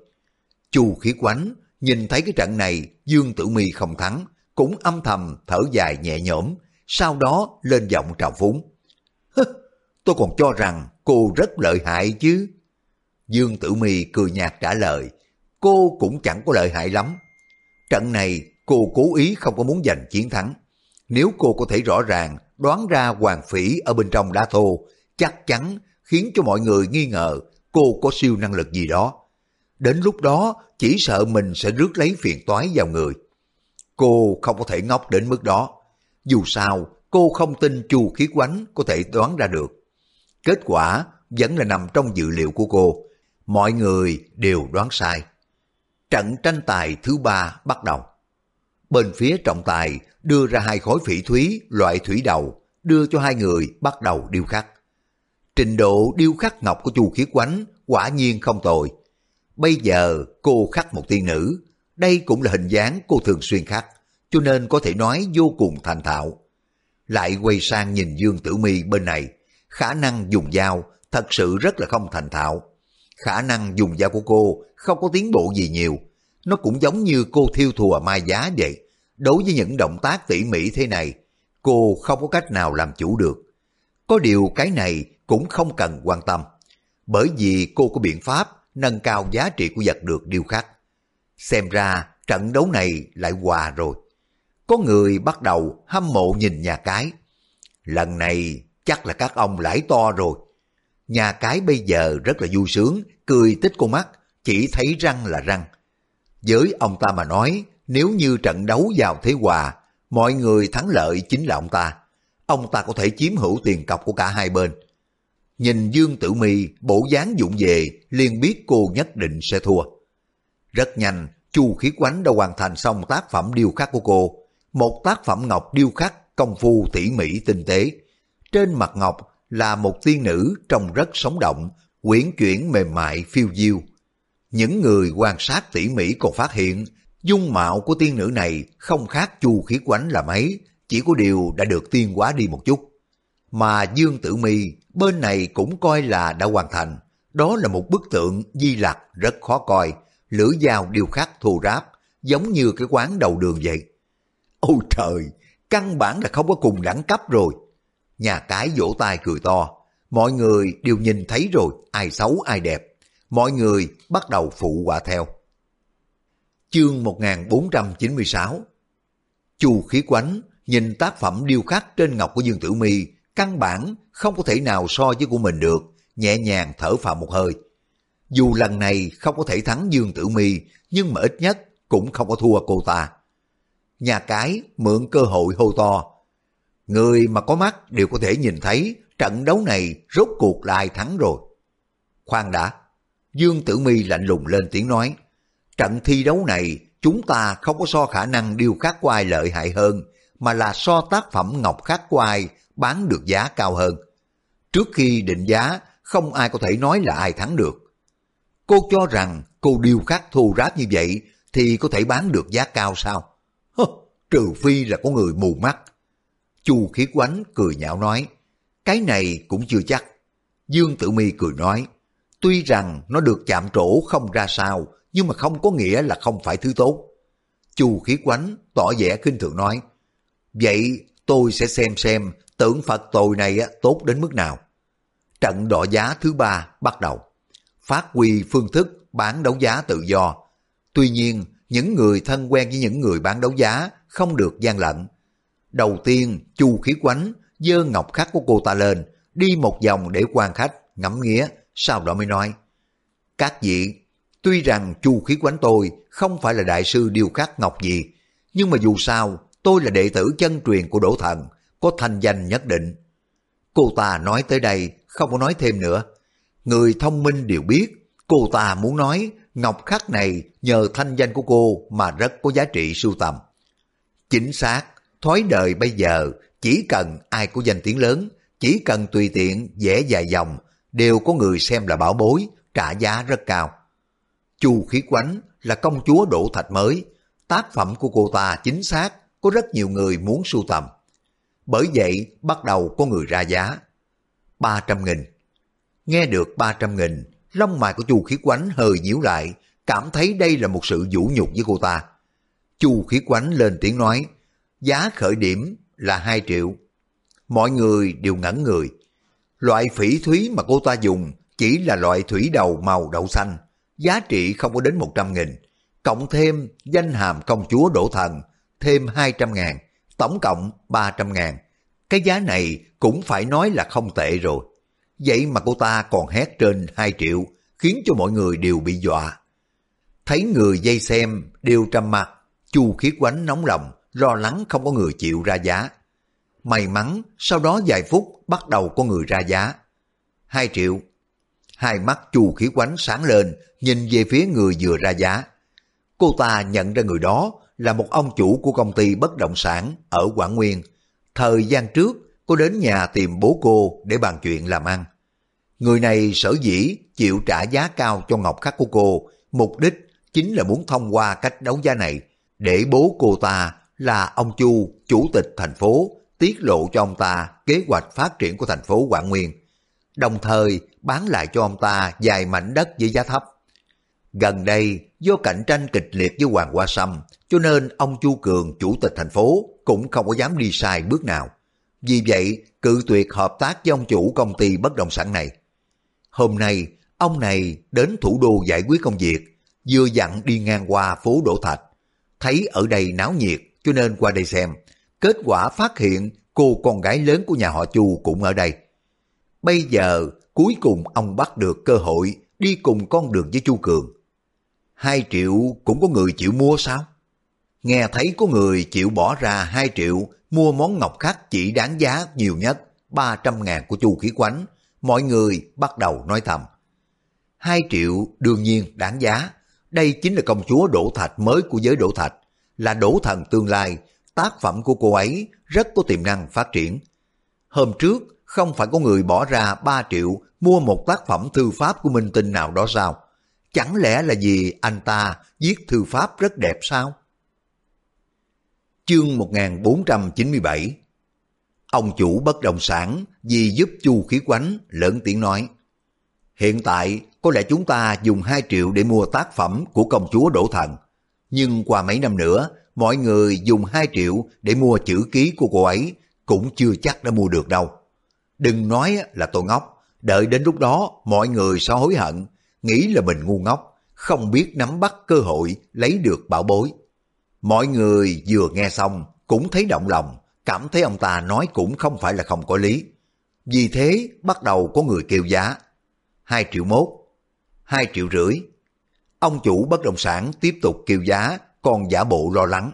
Chu khí quánh nhìn thấy cái trận này Dương Tử Mi không thắng, cũng âm thầm thở dài nhẹ nhõm, sau đó lên giọng trào phúng. [LAUGHS] Tôi còn cho rằng cô rất lợi hại chứ. Dương Tử Mi cười nhạt trả lời, cô cũng chẳng có lợi hại lắm. Trận này cô cố ý không có muốn giành chiến thắng. Nếu cô có thể rõ ràng đoán ra hoàng phỉ ở bên trong đá thô, chắc chắn khiến cho mọi người nghi ngờ cô có siêu năng lực gì đó. Đến lúc đó chỉ sợ mình sẽ rước lấy phiền toái vào người. Cô không có thể ngốc đến mức đó. Dù sao, cô không tin Chu Khí Quánh có thể đoán ra được. Kết quả vẫn là nằm trong dự liệu của cô. Mọi người đều đoán sai. Trận tranh tài thứ ba bắt đầu. Bên phía trọng tài đưa ra hai khối phỉ thúy loại thủy đầu, đưa cho hai người bắt đầu điêu khắc. Trình độ điêu khắc ngọc của Chu Khiết Quánh quả nhiên không tồi. Bây giờ cô khắc một tiên nữ, đây cũng là hình dáng cô thường xuyên khắc, cho nên có thể nói vô cùng thành thạo. Lại quay sang nhìn Dương Tử Mi bên này, khả năng dùng dao thật sự rất là không thành thạo. Khả năng dùng dao của cô không có tiến bộ gì nhiều, nó cũng giống như cô thiêu thùa mai giá vậy. Đối với những động tác tỉ mỉ thế này, cô không có cách nào làm chủ được. Có điều cái này cũng không cần quan tâm, bởi vì cô có biện pháp nâng cao giá trị của vật được điêu khắc. Xem ra trận đấu này lại hòa rồi. Có người bắt đầu hâm mộ nhìn nhà cái. Lần này chắc là các ông lãi to rồi. Nhà cái bây giờ rất là vui sướng, cười tích con mắt, chỉ thấy răng là răng. Với ông ta mà nói, nếu như trận đấu vào thế hòa, mọi người thắng lợi chính là ông ta. Ông ta có thể chiếm hữu tiền cọc của cả hai bên. Nhìn Dương Tử Mi bộ dáng dụng về, liền biết cô nhất định sẽ thua. Rất nhanh, Chu Khí Quánh đã hoàn thành xong tác phẩm điêu khắc của cô. Một tác phẩm ngọc điêu khắc công phu tỉ mỉ tinh tế. Trên mặt ngọc là một tiên nữ trông rất sống động, quyển chuyển mềm mại phiêu diêu. Những người quan sát tỉ mỉ còn phát hiện dung mạo của tiên nữ này không khác chu khí quánh là mấy, chỉ có điều đã được tiên hóa đi một chút. Mà Dương Tử Mi bên này cũng coi là đã hoàn thành. Đó là một bức tượng di lặc rất khó coi, lưỡi dao điêu khắc thô ráp, giống như cái quán đầu đường vậy. Ôi trời, căn bản là không có cùng đẳng cấp rồi. Nhà cái vỗ tay cười to, mọi người đều nhìn thấy rồi ai xấu ai đẹp. Mọi người bắt đầu phụ họa theo. Chương 1496 Chu khí quánh nhìn tác phẩm điêu khắc trên ngọc của Dương Tử Mi căn bản không có thể nào so với của mình được, nhẹ nhàng thở phào một hơi. Dù lần này không có thể thắng Dương Tử Mi, nhưng mà ít nhất cũng không có thua cô ta. Nhà cái mượn cơ hội hô to. Người mà có mắt đều có thể nhìn thấy trận đấu này rốt cuộc là ai thắng rồi. Khoan đã, Dương Tử Mi lạnh lùng lên tiếng nói. Trận thi đấu này chúng ta không có so khả năng điêu khắc của ai lợi hại hơn, mà là so tác phẩm ngọc khắc của ai bán được giá cao hơn. Trước khi định giá, không ai có thể nói là ai thắng được. Cô cho rằng cô điêu khắc thô ráp như vậy thì có thể bán được giá cao sao? Hơ, trừ phi là có người mù mắt. Chu khí quánh cười nhạo nói, cái này cũng chưa chắc. Dương Tử Mi cười nói, tuy rằng nó được chạm trổ không ra sao, nhưng mà không có nghĩa là không phải thứ tốt. Chu khí quánh tỏ vẻ khinh thường nói, vậy tôi sẽ xem xem tượng Phật tồi này tốt đến mức nào. Trận đọ giá thứ ba bắt đầu. Phát huy phương thức bán đấu giá tự do. Tuy nhiên, những người thân quen với những người bán đấu giá không được gian lận. Đầu tiên, Chu Khí Quánh dơ ngọc khắc của cô ta lên, đi một vòng để quan khách, ngắm nghía, sau đó mới nói. Các vị, tuy rằng Chu Khí Quánh tôi không phải là đại sư điêu khắc ngọc gì, nhưng mà dù sao, tôi là đệ tử chân truyền của Đỗ Thần, có thanh danh nhất định. Cô ta nói tới đây, không có nói thêm nữa. Người thông minh đều biết, cô ta muốn nói ngọc khắc này nhờ thanh danh của cô mà rất có giá trị sưu tầm. Chính xác, thói đời bây giờ chỉ cần ai có danh tiếng lớn, chỉ cần tùy tiện vẽ dài dòng, đều có người xem là bảo bối, trả giá rất cao. Chu Khí Quánh là công chúa đỗ thạch mới, tác phẩm của cô ta chính xác, có rất nhiều người muốn sưu tầm. Bởi vậy bắt đầu có người ra giá. 300 nghìn. Nghe được 300 nghìn, lông mày của Chu Khí Quánh hơi nhíu lại, cảm thấy đây là một sự vũ nhục với cô ta. Chu Khí Quánh lên tiếng nói, giá khởi điểm là 2 triệu. Mọi người đều ngẩn người. Loại phỉ thúy mà cô ta dùng chỉ là loại thủy đầu màu đậu xanh, giá trị không có đến 100 nghìn. Cộng thêm danh hàm công chúa đổ thần, thêm 200 ngàn tổng cộng 300 ngàn. Cái giá này cũng phải nói là không tệ rồi. Vậy mà cô ta còn hét trên 2 triệu, khiến cho mọi người đều bị dọa. Thấy người dây xem đều trầm mặt, chu khiết quánh nóng lòng, lo lắng không có người chịu ra giá. May mắn, sau đó vài phút bắt đầu có người ra giá. Hai triệu. Hai mắt chu khí quánh sáng lên, nhìn về phía người vừa ra giá. Cô ta nhận ra người đó là một ông chủ của công ty bất động sản ở Quảng Nguyên. Thời gian trước, cô đến nhà tìm bố cô để bàn chuyện làm ăn. Người này sở dĩ chịu trả giá cao cho ngọc khắc của cô, mục đích chính là muốn thông qua cách đấu giá này để bố cô ta là ông Chu, chủ tịch thành phố, tiết lộ cho ông ta kế hoạch phát triển của thành phố Quảng Nguyên, đồng thời bán lại cho ông ta vài mảnh đất với giá thấp. Gần đây, do cạnh tranh kịch liệt với Hoàng Hoa Sâm, cho nên ông Chu Cường, chủ tịch thành phố, cũng không có dám đi sai bước nào. Vì vậy, cự tuyệt hợp tác với ông chủ công ty bất động sản này. Hôm nay, ông này đến thủ đô giải quyết công việc, vừa dặn đi ngang qua phố Đỗ Thạch. Thấy ở đây náo nhiệt cho nên qua đây xem. Kết quả phát hiện cô con gái lớn của nhà họ Chu cũng ở đây. Bây giờ cuối cùng ông bắt được cơ hội đi cùng con đường với Chu Cường. Hai triệu cũng có người chịu mua sao? Nghe thấy có người chịu bỏ ra hai triệu mua món ngọc khắc chỉ đáng giá nhiều nhất 300 ngàn của Chu Khí Quánh, mọi người bắt đầu nói thầm. Hai triệu đương nhiên đáng giá, đây chính là công chúa Đỗ Thạch mới của giới Đỗ Thạch, là Đỗ Thần tương lai, tác phẩm của cô ấy rất có tiềm năng phát triển. Hôm trước, không phải có người bỏ ra 3 triệu mua một tác phẩm thư pháp của minh tinh nào đó sao? Chẳng lẽ là vì anh ta viết thư pháp rất đẹp sao? Chương 1497 Ông chủ bất động sản vì giúp chu khí quánh lớn tiếng nói Hiện tại có lẽ chúng ta dùng 2 triệu để mua tác phẩm của công chúa Đỗ Thần. Nhưng qua mấy năm nữa, mọi người dùng 2 triệu để mua chữ ký của cô ấy cũng chưa chắc đã mua được đâu. Đừng nói là tôi ngốc, đợi đến lúc đó mọi người sẽ hối hận, nghĩ là mình ngu ngốc, không biết nắm bắt cơ hội lấy được bảo bối. Mọi người vừa nghe xong cũng thấy động lòng, cảm thấy ông ta nói cũng không phải là không có lý. Vì thế bắt đầu có người kêu giá. 2 triệu mốt, 2 triệu rưỡi. Ông chủ bất động sản tiếp tục kêu giá, còn giả bộ lo lắng.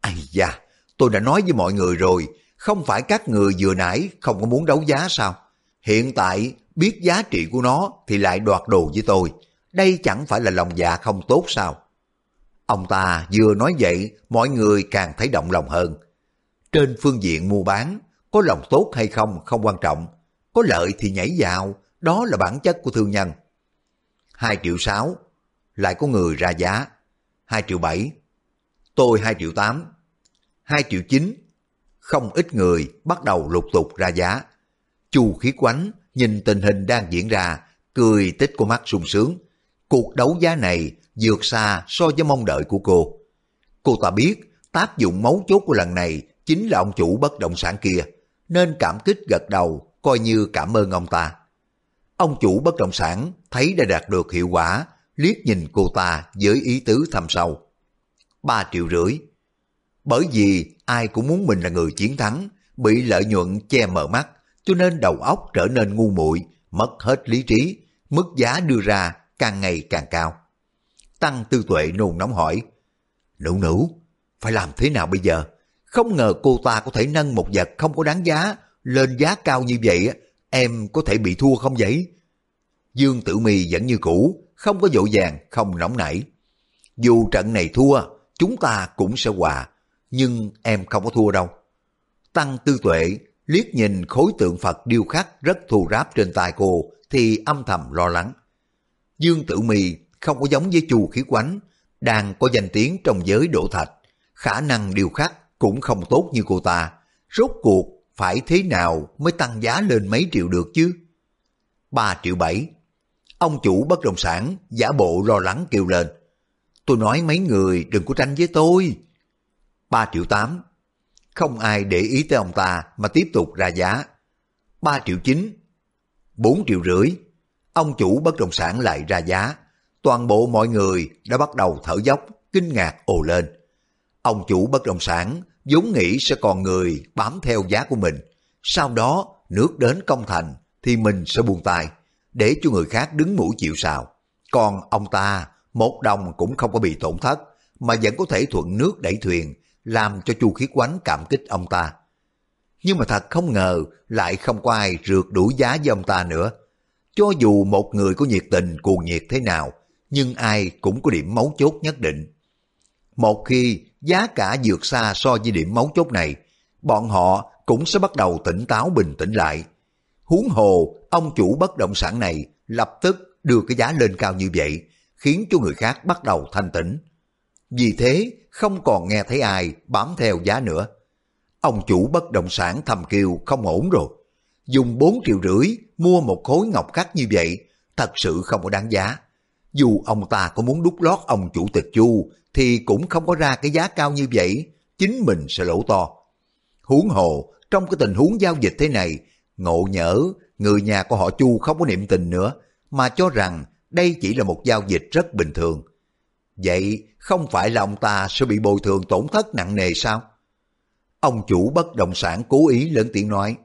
Ây da, tôi đã nói với mọi người rồi, không phải các người vừa nãy không có muốn đấu giá sao? Hiện tại biết giá trị của nó thì lại đoạt đồ với tôi. Đây chẳng phải là lòng dạ không tốt sao? Ông ta vừa nói vậy, mọi người càng thấy động lòng hơn. Trên phương diện mua bán, có lòng tốt hay không không quan trọng. Có lợi thì nhảy vào, đó là bản chất của thương nhân. 2 triệu 6, lại có người ra giá. 2 triệu 7, tôi 2 triệu 8, 2 triệu 9. Không ít người bắt đầu lục tục ra giá. Chu khí quánh nhìn tình hình đang diễn ra, cười tích của mắt sung sướng. Cuộc đấu giá này vượt xa so với mong đợi của cô. Cô ta biết tác dụng mấu chốt của lần này chính là ông chủ bất động sản kia, nên cảm kích gật đầu coi như cảm ơn ông ta. Ông chủ bất động sản thấy đã đạt được hiệu quả, liếc nhìn cô ta với ý tứ thầm sâu. Ba triệu rưỡi. Bởi vì ai cũng muốn mình là người chiến thắng, bị lợi nhuận che mờ mắt, cho nên đầu óc trở nên ngu muội, mất hết lý trí, mức giá đưa ra càng ngày càng cao. Tăng tư tuệ nôn nóng hỏi, Nữ nữ, phải làm thế nào bây giờ? Không ngờ cô ta có thể nâng một vật không có đáng giá, lên giá cao như vậy, em có thể bị thua không vậy? Dương Tử Mi vẫn như cũ, không có dội vàng, không nóng nảy. Dù trận này thua, chúng ta cũng sẽ hòa, nhưng em không có thua đâu. Tăng Tư Tuệ liếc nhìn khối tượng Phật điêu khắc rất thù ráp trên tay cô thì âm thầm lo lắng. Dương Tử Mì không có giống với Chu Khí Quánh, đang có danh tiếng trong giới đổ thạch, khả năng điêu khắc cũng không tốt như cô ta. Rốt cuộc phải thế nào mới tăng giá lên mấy triệu được chứ? 3 triệu 7. Ông chủ bất động sản giả bộ lo lắng kêu lên. Tôi nói mấy người đừng có tranh với tôi. 3 triệu 8. Không ai để ý tới ông ta mà tiếp tục ra giá. 3 triệu 9. 4 triệu rưỡi. Ông chủ bất động sản lại ra giá. Toàn bộ mọi người đã bắt đầu thở dốc, kinh ngạc ồ lên. Ông chủ bất động sản vốn nghĩ sẽ còn người bám theo giá của mình. Sau đó, nước đến công thành thì mình sẽ buông tay, để cho người khác đứng mũi chịu sào. Còn ông ta một đồng cũng không có bị tổn thất, mà vẫn có thể thuận nước đẩy thuyền, làm cho Chu Khiết Quánh cảm kích ông ta. Nhưng mà thật không ngờ lại không có ai rượt đuổi giá với ông ta nữa. Cho dù một người có nhiệt tình cuồng nhiệt thế nào, nhưng ai cũng có điểm mấu chốt nhất định. Một khi giá cả vượt xa so với điểm mấu chốt này, bọn họ cũng sẽ bắt đầu tỉnh táo bình tĩnh lại. Huống hồ, ông chủ bất động sản này lập tức đưa cái giá lên cao như vậy, khiến cho người khác bắt đầu thanh tĩnh. Vì thế, không còn nghe thấy ai bám theo giá nữa. Ông chủ bất động sản thầm kêu không ổn rồi. Dùng 4 triệu rưỡi mua một khối ngọc khắc như vậy, thật sự không có đáng giá. Dù ông ta có muốn đút lót ông chủ tịch Chu, thì cũng không có ra cái giá cao như vậy, chính mình sẽ lỗ to. Huống hồ, trong cái tình huống giao dịch thế này, ngộ nhỡ, người nhà của họ Chu không có niệm tình nữa, mà cho rằng đây chỉ là một giao dịch rất bình thường. Vậy không phải là ông ta sẽ bị bồi thường tổn thất nặng nề sao? Ông chủ bất động sản cố ý lớn tiếng nói,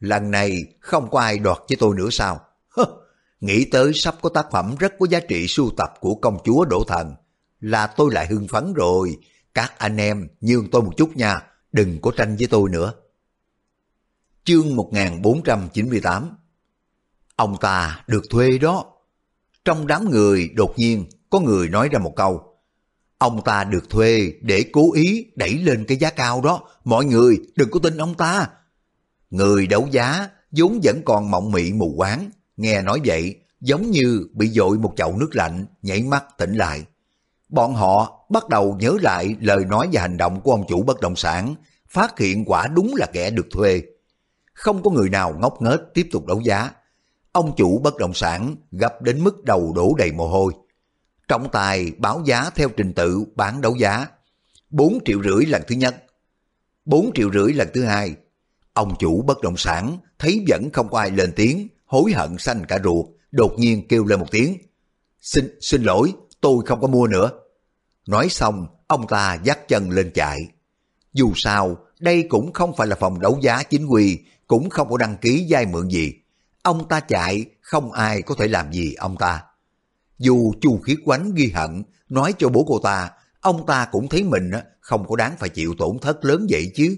lần này không có ai đoạt với tôi nữa sao? [LAUGHS] Hơ, nghĩ tới sắp có tác phẩm rất có giá trị sưu tập của công chúa Đỗ Thần, là tôi lại hưng phấn rồi. Các anh em nhường tôi một chút nha, đừng có tranh với tôi nữa. Chương 1498 Ông ta được thuê đó. Trong đám người đột nhiên có người nói ra một câu. Ông ta được thuê để cố ý đẩy lên cái giá cao đó. Mọi người đừng có tin ông ta. Người đấu giá vốn vẫn còn mộng mị mù quáng. Nghe nói vậy giống như bị dội một chậu nước lạnh nhảy mắt tỉnh lại. Bọn họ bắt đầu nhớ lại lời nói và hành động của ông chủ bất động sản, phát hiện quả đúng là kẻ được thuê. Không có người nào ngốc nghếch tiếp tục đấu giá. Ông chủ bất động sản gặp đến mức đầu đổ đầy mồ hôi. Trọng tài báo giá theo trình tự bán đấu giá. 4 triệu rưỡi lần thứ nhất, 4 triệu rưỡi lần thứ hai. Ông chủ bất động sản thấy vẫn không có ai lên tiếng, hối hận xanh cả ruột, đột nhiên kêu lên một tiếng. Xin, xin lỗi, tôi không có mua nữa. Nói xong, ông ta dắt chân lên chạy. Dù sao, đây cũng không phải là phòng đấu giá chính quy, cũng không có đăng ký vay mượn gì. Ông ta chạy, không ai có thể làm gì ông ta. Dù chu khí quánh ghi hận, nói cho bố cô ta, ông ta cũng thấy mình không có đáng phải chịu tổn thất lớn vậy chứ.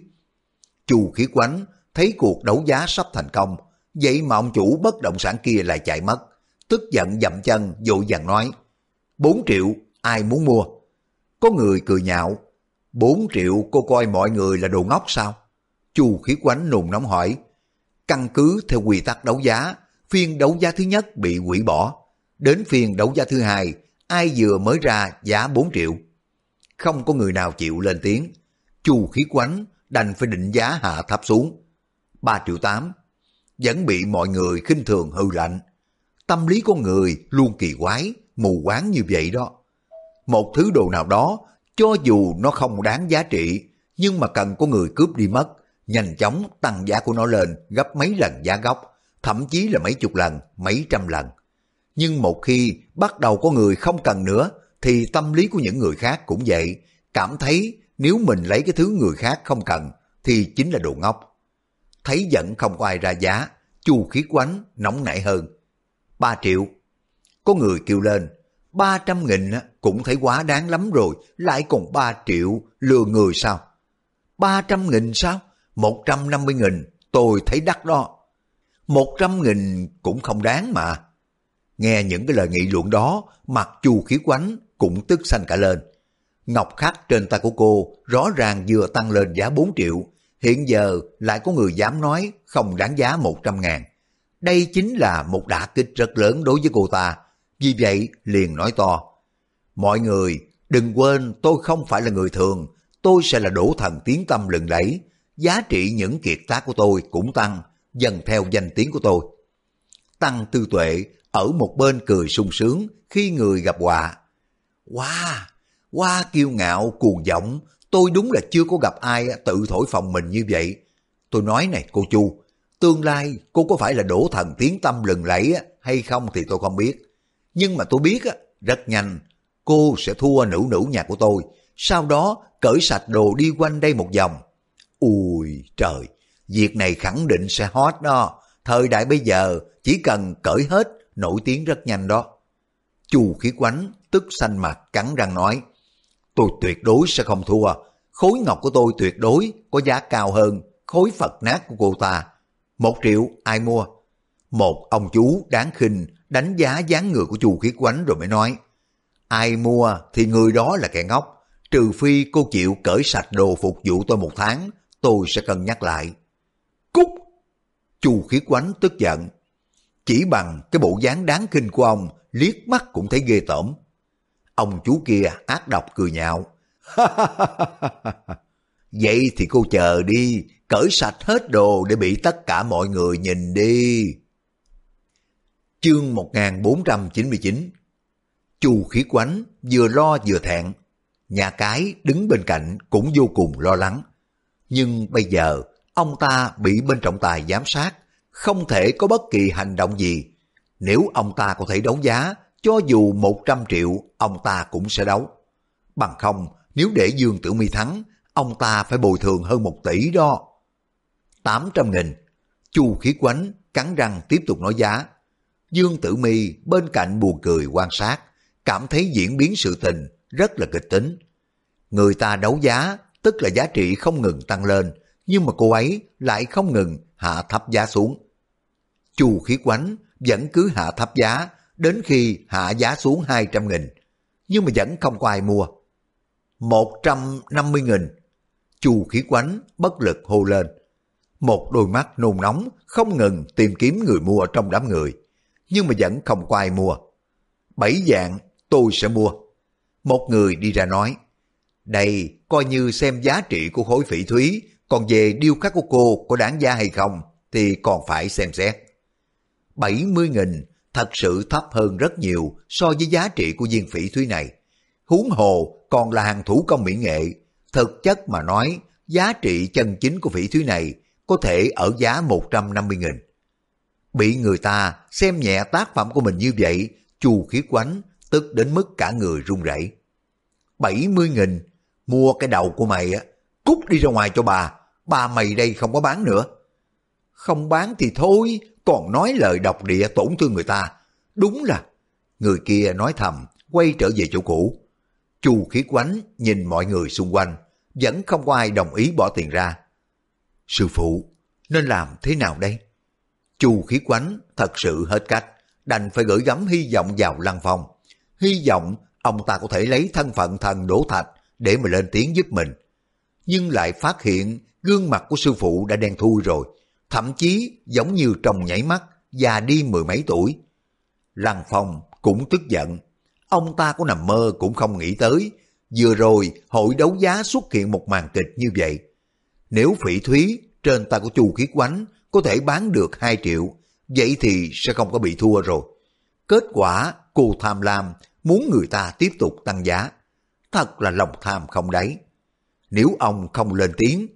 Chu khí quánh thấy cuộc đấu giá sắp thành công, vậy mà ông chủ bất động sản kia lại chạy mất. Tức giận dậm chân, dội vàng nói, 4 triệu, ai muốn mua? Có người cười nhạo, 4 triệu cô coi mọi người là đồ ngốc sao? Chu khí quánh nùng nóng hỏi, căn cứ theo quy tắc đấu giá, phiên đấu giá thứ nhất bị hủy bỏ. Đến phiên đấu giá thứ hai, ai vừa mới ra giá 4 triệu. Không có người nào chịu lên tiếng. Chu khí quánh đành phải định giá hạ thấp xuống. 3 triệu 8. Vẫn bị mọi người khinh thường hư lạnh. Tâm lý con người luôn kỳ quái, mù quáng như vậy đó. Một thứ đồ nào đó, cho dù nó không đáng giá trị, nhưng mà cần có người cướp đi mất, nhanh chóng tăng giá của nó lên gấp mấy lần giá gốc, thậm chí là mấy chục lần, mấy trăm lần. Nhưng một khi bắt đầu có người không cần nữa, thì tâm lý của những người khác cũng vậy, cảm thấy nếu mình lấy cái thứ người khác không cần, thì chính là đồ ngốc. Thấy giận không có ai ra giá, chu khí quánh, nóng nảy hơn. 3 triệu. Có người kêu lên, 300 nghìn cũng thấy quá đáng lắm rồi, lại còn 3 triệu lừa người sao? 300 nghìn sao? 150 nghìn, tôi thấy đắt đó. 100 nghìn cũng không đáng mà. Nghe những cái lời nghị luận đó, mặt chu khí quánh cũng tức xanh cả lên. Ngọc khắc trên tay của cô rõ ràng vừa tăng lên giá 4 triệu, hiện giờ lại có người dám nói không đáng giá 100 ngàn. Đây chính là một đả kích rất lớn đối với cô ta, vì vậy liền nói to. Mọi người, đừng quên tôi không phải là người thường, tôi sẽ là đổ thần tiếng tâm lừng lẫy, giá trị những kiệt tác của tôi cũng tăng, dần theo danh tiếng của tôi. Tăng tư tuệ ở một bên cười sung sướng khi người gặp họa. Wow, wow kiêu ngạo, cuồng vọng, tôi đúng là chưa có gặp ai tự thổi phòng mình như vậy. Tôi nói này cô Chu, tương lai cô có phải là đổ thần tiếng tâm lừng lẫy hay không thì tôi không biết. Nhưng mà tôi biết rất nhanh cô sẽ thua nữ nữ nhà của tôi, sau đó cởi sạch đồ đi quanh đây một vòng. Ui trời, việc này khẳng định sẽ hot đó. Thời đại bây giờ chỉ cần cởi hết nổi tiếng rất nhanh đó. Chu khí quánh tức xanh mặt cắn răng nói, tôi tuyệt đối sẽ không thua, khối ngọc của tôi tuyệt đối có giá cao hơn khối Phật nát của cô ta. Một triệu ai mua? Một ông chú đáng khinh đánh giá dáng người của chu khí quánh rồi mới nói, ai mua thì người đó là kẻ ngốc, trừ phi cô chịu cởi sạch đồ phục vụ tôi một tháng, tôi sẽ cân nhắc lại. Cút! Chu khí quánh tức giận. Chỉ bằng cái bộ dáng đáng kinh của ông, liếc mắt cũng thấy ghê tởm. Ông chú kia ác độc cười nhạo. [LAUGHS] Vậy thì cô chờ đi, cởi sạch hết đồ để bị tất cả mọi người nhìn đi. Chương 1499 Chu khí quánh vừa lo vừa thẹn. Nhà cái đứng bên cạnh cũng vô cùng lo lắng. Nhưng bây giờ ông ta bị bên trọng tài giám sát, không thể có bất kỳ hành động gì. Nếu ông ta có thể đấu giá, cho dù 100 triệu, ông ta cũng sẽ đấu. Bằng không, nếu để Dương Tử Mi thắng, ông ta phải bồi thường hơn một tỷ đó. 800 nghìn. Chu khí quánh, cắn răng tiếp tục nói giá. Dương Tử Mi bên cạnh buồn cười quan sát, cảm thấy diễn biến sự tình rất là kịch tính. Người ta đấu giá, tức là giá trị không ngừng tăng lên, nhưng mà cô ấy lại không ngừng hạ thấp giá xuống. Chu khí quánh vẫn cứ hạ thấp giá, đến khi hạ giá xuống 200 nghìn, nhưng mà vẫn không có ai mua. 150 nghìn, chu khí quánh bất lực hô lên. Một đôi mắt nôn nóng không ngừng tìm kiếm người mua trong đám người, nhưng mà vẫn không có ai mua. Bảy dạng tôi sẽ mua. Một người đi ra nói, đây coi như xem giá trị của khối phỉ thúy, còn về điêu khắc của cô có đáng giá hay không thì còn phải xem xét. 70 nghìn thật sự thấp hơn rất nhiều so với giá trị của viên phỉ thúy này. Huống hồ còn là hàng thủ công mỹ nghệ, thực chất mà nói giá trị chân chính của phỉ thúy này có thể ở giá 150 nghìn. Bị người ta xem nhẹ tác phẩm của mình như vậy, chù khí quánh, tức đến mức cả người run rẩy. 70 nghìn, mua cái đầu của mày á, cút đi ra ngoài cho bà, bà mày đây không có bán nữa. Không bán thì thôi, còn nói lời độc địa tổn thương người ta. Đúng là, người kia nói thầm, quay trở về chỗ cũ. Chu khí quánh nhìn mọi người xung quanh, vẫn không có ai đồng ý bỏ tiền ra. Sư phụ, nên làm thế nào đây? Chu khí quánh thật sự hết cách, đành phải gửi gắm hy vọng vào lăng phong. Hy vọng ông ta có thể lấy thân phận thần đổ thạch để mà lên tiếng giúp mình. Nhưng lại phát hiện gương mặt của sư phụ đã đen thui rồi, thậm chí giống như trong nhảy mắt, già đi mười mấy tuổi. Lăng Phong cũng tức giận, ông ta có nằm mơ cũng không nghĩ tới, vừa rồi hội đấu giá xuất hiện một màn kịch như vậy. Nếu phỉ thúy trên tay của chu khí quánh có thể bán được 2 triệu, vậy thì sẽ không có bị thua rồi. Kết quả cô tham lam muốn người ta tiếp tục tăng giá. Thật là lòng tham không đáy. Nếu ông không lên tiếng,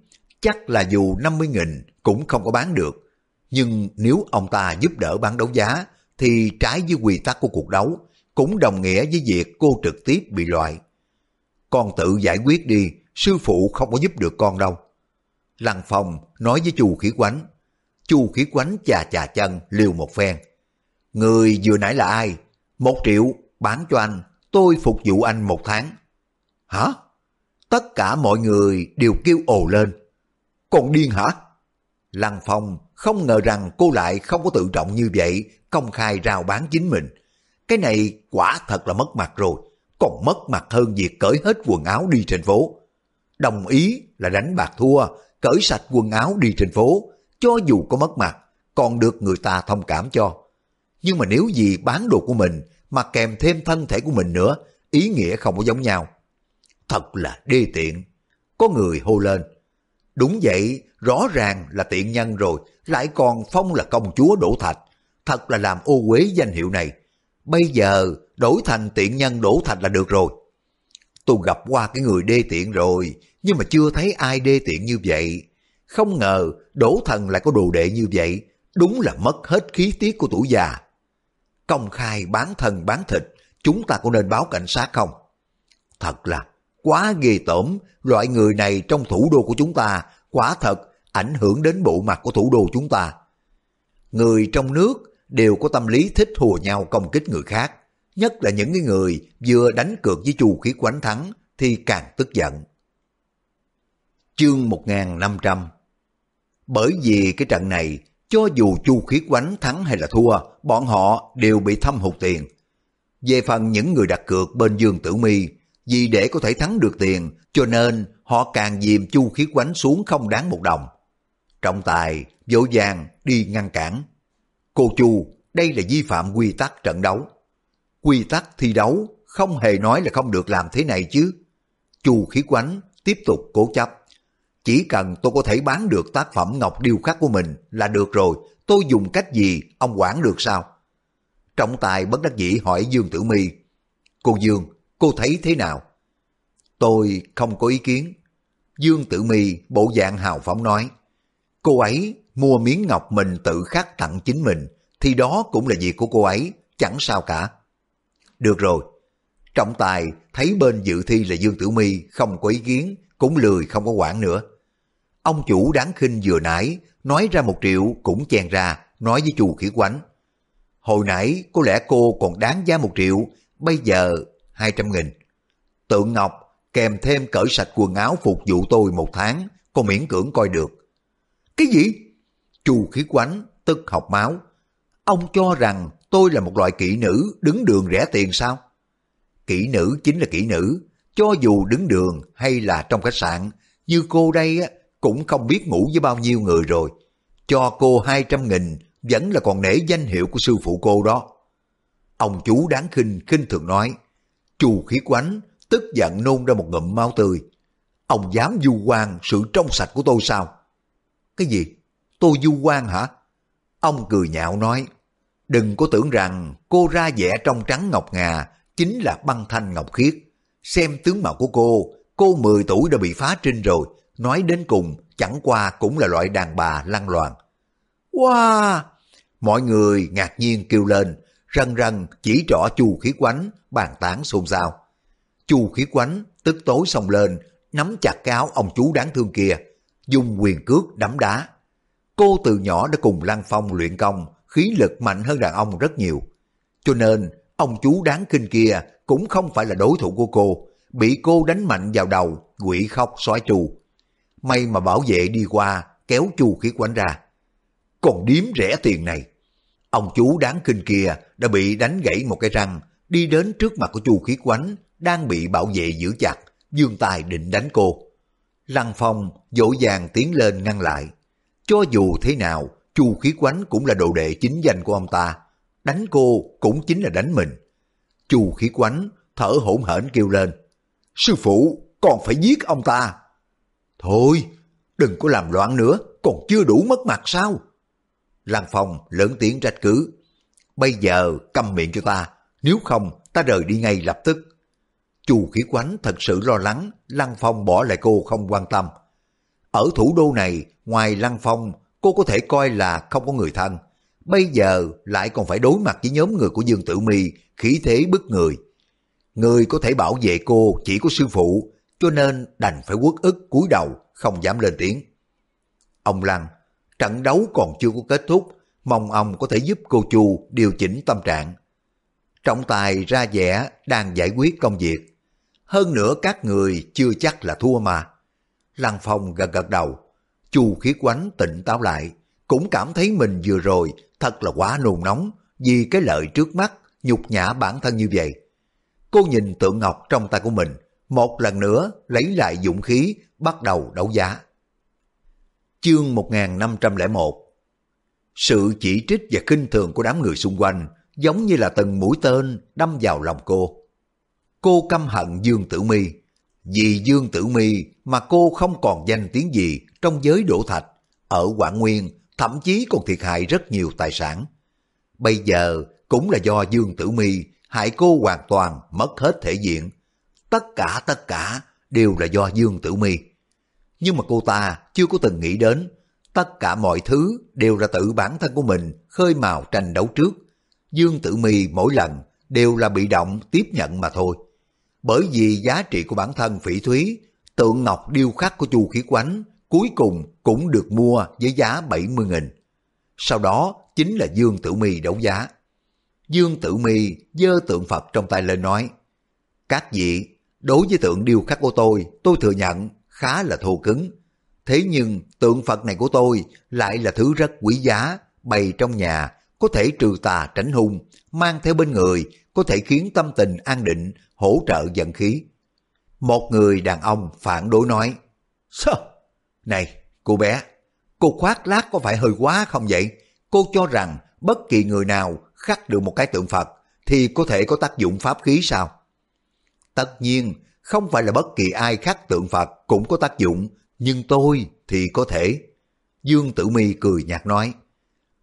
chắc là dù 50 nghìn cũng không có bán được. Nhưng nếu ông ta giúp đỡ bán đấu giá, thì trái với quy tắc của cuộc đấu, cũng đồng nghĩa với việc cô trực tiếp bị loại. Con tự giải quyết đi, sư phụ không có giúp được con đâu. Lăng Phong nói với chu khí quánh. chu khí quánh chà chà chân liều một phen. Người vừa nãy là ai? Một triệu, bán cho anh, tôi phục vụ anh một tháng. Hả? Tất cả mọi người đều kêu ồ lên. Còn điên hả? Lăng Phong không ngờ rằng cô lại không có tự trọng như vậy, công khai rao bán chính mình. Cái này quả thật là mất mặt rồi, còn mất mặt hơn việc cởi hết quần áo đi trên phố. Đồng ý là đánh bạc thua, cởi sạch quần áo đi trên phố, cho dù có mất mặt, còn được người ta thông cảm cho. Nhưng mà nếu gì bán đồ của mình mà kèm thêm thân thể của mình nữa, ý nghĩa không có giống nhau. Thật là đê tiện. Có người hô lên. Đúng vậy, rõ ràng là tiện nhân rồi, lại còn phong là công chúa đổ thạch. Thật là làm ô uế danh hiệu này. Bây giờ đổi thành tiện nhân đổ thạch là được rồi. Tôi gặp qua cái người đê tiện rồi, nhưng mà chưa thấy ai đê tiện như vậy. Không ngờ đổ thần lại có đồ đệ như vậy, đúng là mất hết khí tiết của tuổi già. Công khai bán thần bán thịt, chúng ta có nên báo cảnh sát không? Thật là quá ghê tởm, loại người này trong thủ đô của chúng ta, quả thật ảnh hưởng đến bộ mặt của thủ đô chúng ta. Người trong nước đều có tâm lý thích hùa nhau công kích người khác, nhất là những người vừa đánh cược với chu khí quánh thắng thì càng tức giận. Chương 1500 Bởi vì cái trận này, cho dù chu khí quánh thắng hay là thua, bọn họ đều bị thâm hụt tiền. Về phần những người đặt cược bên Dương Tử Mi, vì để có thể thắng được tiền, cho nên họ càng dìm chu khí quánh xuống không đáng một đồng. Trọng tài, dỗ dàng đi ngăn cản. Cô Chu, đây là vi phạm quy tắc trận đấu. Quy tắc thi đấu không hề nói là không được làm thế này chứ. Chu khí quánh tiếp tục cố chấp. Chỉ cần tôi có thể bán được tác phẩm ngọc điêu khắc của mình là được rồi, tôi dùng cách gì ông quản được sao? Trọng tài bất đắc dĩ hỏi Dương Tử Mi. Cô Dương, cô thấy thế nào? Tôi không có ý kiến. Dương Tử Mi bộ dạng hào phóng nói. Cô ấy mua miếng ngọc mình tự khắc tặng chính mình, thì đó cũng là việc của cô ấy, chẳng sao cả. Được rồi. Trọng tài thấy bên dự thi là Dương Tử Mi không có ý kiến, cũng lười không có quản nữa. Ông chủ đáng khinh vừa nãy nói ra một triệu cũng chen ra, nói với chù khỉ quánh. Hồi nãy có lẽ cô còn đáng giá một triệu, bây giờ hai trăm nghìn. Tượng Ngọc kèm thêm cởi sạch quần áo phục vụ tôi một tháng, cô miễn cưỡng coi được. Cái gì? Chu khí quánh, tức học máu. Ông cho rằng tôi là một loại kỹ nữ đứng đường rẻ tiền sao? Kỹ nữ chính là kỹ nữ, cho dù đứng đường hay là trong khách sạn, như cô đây á, cũng không biết ngủ với bao nhiêu người rồi. Cho cô 200 nghìn vẫn là còn nể danh hiệu của sư phụ cô đó. Ông chú đáng khinh khinh thường nói, chù khí quánh, tức giận nôn ra một ngụm máu tươi. Ông dám du quan sự trong sạch của tôi sao? Cái gì? Tôi du quan hả? Ông cười nhạo nói, đừng có tưởng rằng cô ra vẻ trong trắng ngọc ngà chính là băng thanh ngọc khiết. Xem tướng mạo của cô, cô 10 tuổi đã bị phá trinh rồi, nói đến cùng chẳng qua cũng là loại đàn bà lăng loàn. Wow! Mọi người ngạc nhiên kêu lên, rần rần chỉ trỏ chu khí quánh, bàn tán xôn xao. Chu khí quánh tức tối xông lên, nắm chặt cái áo ông chú đáng thương kia, dùng quyền cước đấm đá. Cô từ nhỏ đã cùng Lăng Phong luyện công, khí lực mạnh hơn đàn ông rất nhiều. Cho nên, ông chú đáng kinh kia cũng không phải là đối thủ của cô, bị cô đánh mạnh vào đầu, quỷ khóc xoái trù. May mà bảo vệ đi qua, kéo chu khí quánh ra. Còn điếm rẻ tiền này. Ông chú đáng kinh kia đã bị đánh gãy một cái răng, đi đến trước mặt của chu khí quánh, đang bị bảo vệ giữ chặt, dương tài định đánh cô. Lăng Phong dỗ dàng tiến lên ngăn lại. Cho dù thế nào, chu khí quánh cũng là đồ đệ chính danh của ông ta. Đánh cô cũng chính là đánh mình. Chu khí quánh thở hổn hển kêu lên. Sư phụ, còn phải giết ông ta. Thôi, đừng có làm loạn nữa, còn chưa đủ mất mặt sao? Lăng Phong lớn tiếng trách cứ. Bây giờ câm miệng cho ta, nếu không ta rời đi ngay lập tức. Chu khí quánh thật sự lo lắng, Lăng Phong bỏ lại cô không quan tâm. Ở thủ đô này, ngoài Lăng Phong, cô có thể coi là không có người thân. Bây giờ lại còn phải đối mặt với nhóm người của Dương Tử Mi khí thế bức người. Người có thể bảo vệ cô chỉ có sư phụ, cho nên đành phải quất ức cúi đầu, không dám lên tiếng. Ông Lăng, trận đấu còn chưa có kết thúc, mong ông có thể giúp cô Chu điều chỉnh tâm trạng. Trọng tài ra vẻ đang giải quyết công việc. Hơn nữa các người chưa chắc là thua mà. Lăng Phong gật gật đầu, Chu khí quánh tỉnh táo lại, cũng cảm thấy mình vừa rồi thật là quá nôn nóng vì cái lợi trước mắt nhục nhã bản thân như vậy. Cô nhìn tượng ngọc trong tay của mình, một lần nữa lấy lại dũng khí bắt đầu đấu giá. Chương 1501 Sự chỉ trích và kinh thường của đám người xung quanh giống như là từng mũi tên đâm vào lòng cô. Cô căm hận Dương Tử Mi, vì Dương Tử Mi mà cô không còn danh tiếng gì trong giới đổ thạch, ở Quảng Nguyên thậm chí còn thiệt hại rất nhiều tài sản. Bây giờ cũng là do Dương Tử Mi hại cô hoàn toàn mất hết thể diện. Tất cả tất cả đều là do Dương Tử Mi. Nhưng mà cô ta chưa có từng nghĩ đến tất cả mọi thứ đều là tự bản thân của mình khơi mào tranh đấu trước. Dương Tử Mi mỗi lần đều là bị động tiếp nhận mà thôi. Bởi vì giá trị của bản thân phỉ thúy, tượng ngọc điêu khắc của chu khí quánh cuối cùng cũng được mua với giá 70 nghìn. Sau đó chính là Dương Tử Mi đấu giá. Dương Tử Mi giơ tượng Phật trong tay lên nói, Các vị, đối với tượng điêu khắc của tôi, tôi thừa nhận khá là thô cứng. Thế nhưng tượng Phật này của tôi lại là thứ rất quý giá, bày trong nhà, có thể trừ tà tránh hung, mang theo bên người, có thể khiến tâm tình an định, hỗ trợ vận khí. Một người đàn ông phản đối nói, Sao? Này, cô bé, cô khoác lác có phải hơi quá không vậy? Cô cho rằng bất kỳ người nào khắc được một cái tượng Phật thì có thể có tác dụng pháp khí sao? Tất nhiên, không phải là bất kỳ ai khác tượng Phật cũng có tác dụng, nhưng tôi thì có thể. Dương Tử Mi cười nhạt nói,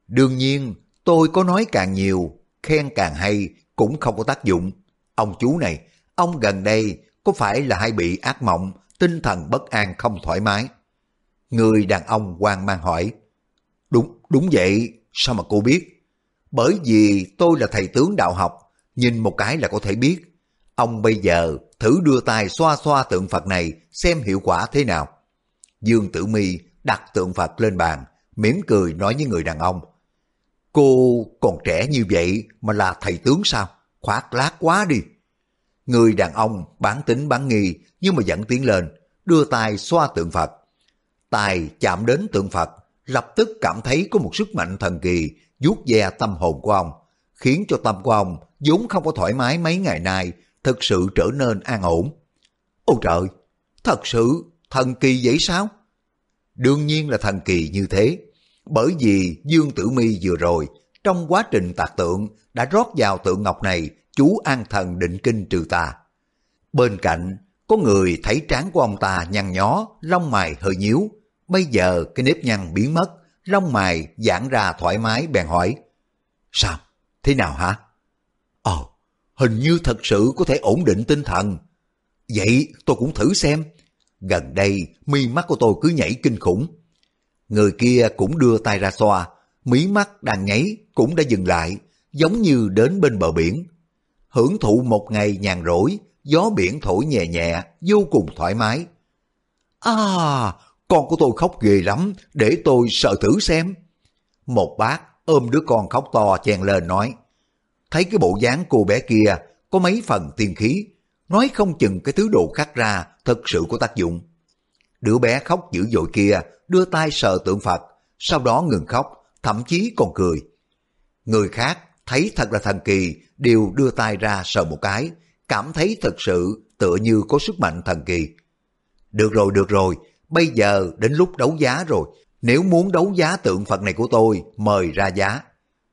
đương nhiên tôi có nói càng nhiều, khen càng hay cũng không có tác dụng. Ông chú này, ông gần đây có phải là hay bị ác mộng, tinh thần bất an không thoải mái? Người đàn ông hoang mang hỏi, đúng, đúng vậy, sao mà cô biết? Bởi vì tôi là thầy tướng đạo học, nhìn một cái là có thể biết. Ông bây giờ thử đưa tay xoa xoa tượng Phật này xem hiệu quả thế nào. Dương Tử Mi đặt tượng Phật lên bàn, mỉm cười nói với người đàn ông. Cô còn trẻ như vậy mà là thầy tướng sao? Khoác lác quá đi. Người đàn ông bán tính bán nghi nhưng mà vẫn tiến lên, đưa tay xoa tượng Phật. Tài chạm đến tượng Phật, lập tức cảm thấy có một sức mạnh thần kỳ vuốt ve tâm hồn của ông, khiến cho tâm của ông vốn không có thoải mái mấy ngày nay, thực sự trở nên an ổn. Ôi trời, thật sự thần kỳ vậy sao? Đương nhiên là thần kỳ như thế, bởi vì Dương Tử Mi vừa rồi, trong quá trình tạc tượng đã rót vào tượng ngọc này chú an thần định kinh trừ tà. Bên cạnh, có người thấy trán của ông ta nhăn nhó, lông mày hơi nhíu. Bây giờ cái nếp nhăn biến mất, lông mày giãn ra thoải mái bèn hỏi. Sao? Thế nào hả? Hình như thật sự có thể ổn định tinh thần. Vậy tôi cũng thử xem. Gần đây mi mắt của tôi cứ nhảy kinh khủng. Người kia cũng đưa tay ra xoa, mí mắt đang nháy cũng đã dừng lại, giống như đến bên bờ biển. Hưởng thụ một ngày nhàn rỗi, gió biển thổi nhẹ nhẹ, vô cùng thoải mái. À, con của tôi khóc ghê lắm, để tôi sợ thử xem. Một bác ôm đứa con khóc to chen lên nói, thấy cái bộ dáng cô bé kia có mấy phần tiên khí, nói không chừng cái thứ đồ khắc ra thật sự có tác dụng. Đứa bé khóc dữ dội kia đưa tay sờ tượng Phật, sau đó ngừng khóc, thậm chí còn cười. Người khác thấy thật là thần kỳ, đều đưa tay ra sờ một cái, cảm thấy thật sự tựa như có sức mạnh thần kỳ. Được rồi, được rồi, bây giờ đến lúc đấu giá rồi, nếu muốn đấu giá tượng Phật này của tôi, mời ra giá.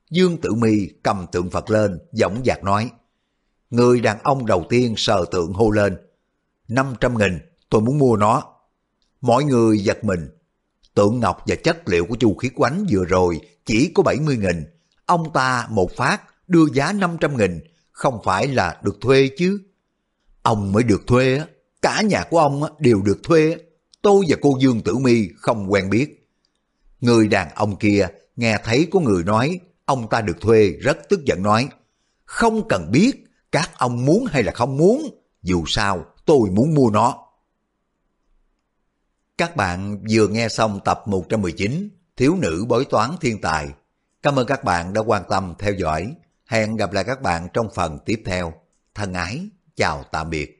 Dương Tử Mi cầm tượng Phật lên, giọng dạc nói. Người đàn ông đầu tiên sờ tượng hô lên. 500 nghìn, tôi muốn mua nó. Mọi người giật mình. Tượng ngọc và chất liệu của chu khí quánh vừa rồi chỉ có 70 nghìn. Ông ta một phát đưa giá 500 nghìn, không phải là được thuê chứ. Ông mới được thuê cả nhà của ông đều được thuê. Tôi và cô Dương Tử Mi không quen biết. Người đàn ông kia nghe thấy có người nói ông ta được thuê rất tức giận nói không cần biết các ông muốn hay là không muốn, dù sao tôi muốn mua nó. Các bạn vừa nghe xong tập 119 Thiếu nữ bói toán thiên tài. Cảm ơn các bạn đã quan tâm theo dõi. Hẹn gặp lại các bạn trong phần tiếp theo. Thân ái, chào tạm biệt.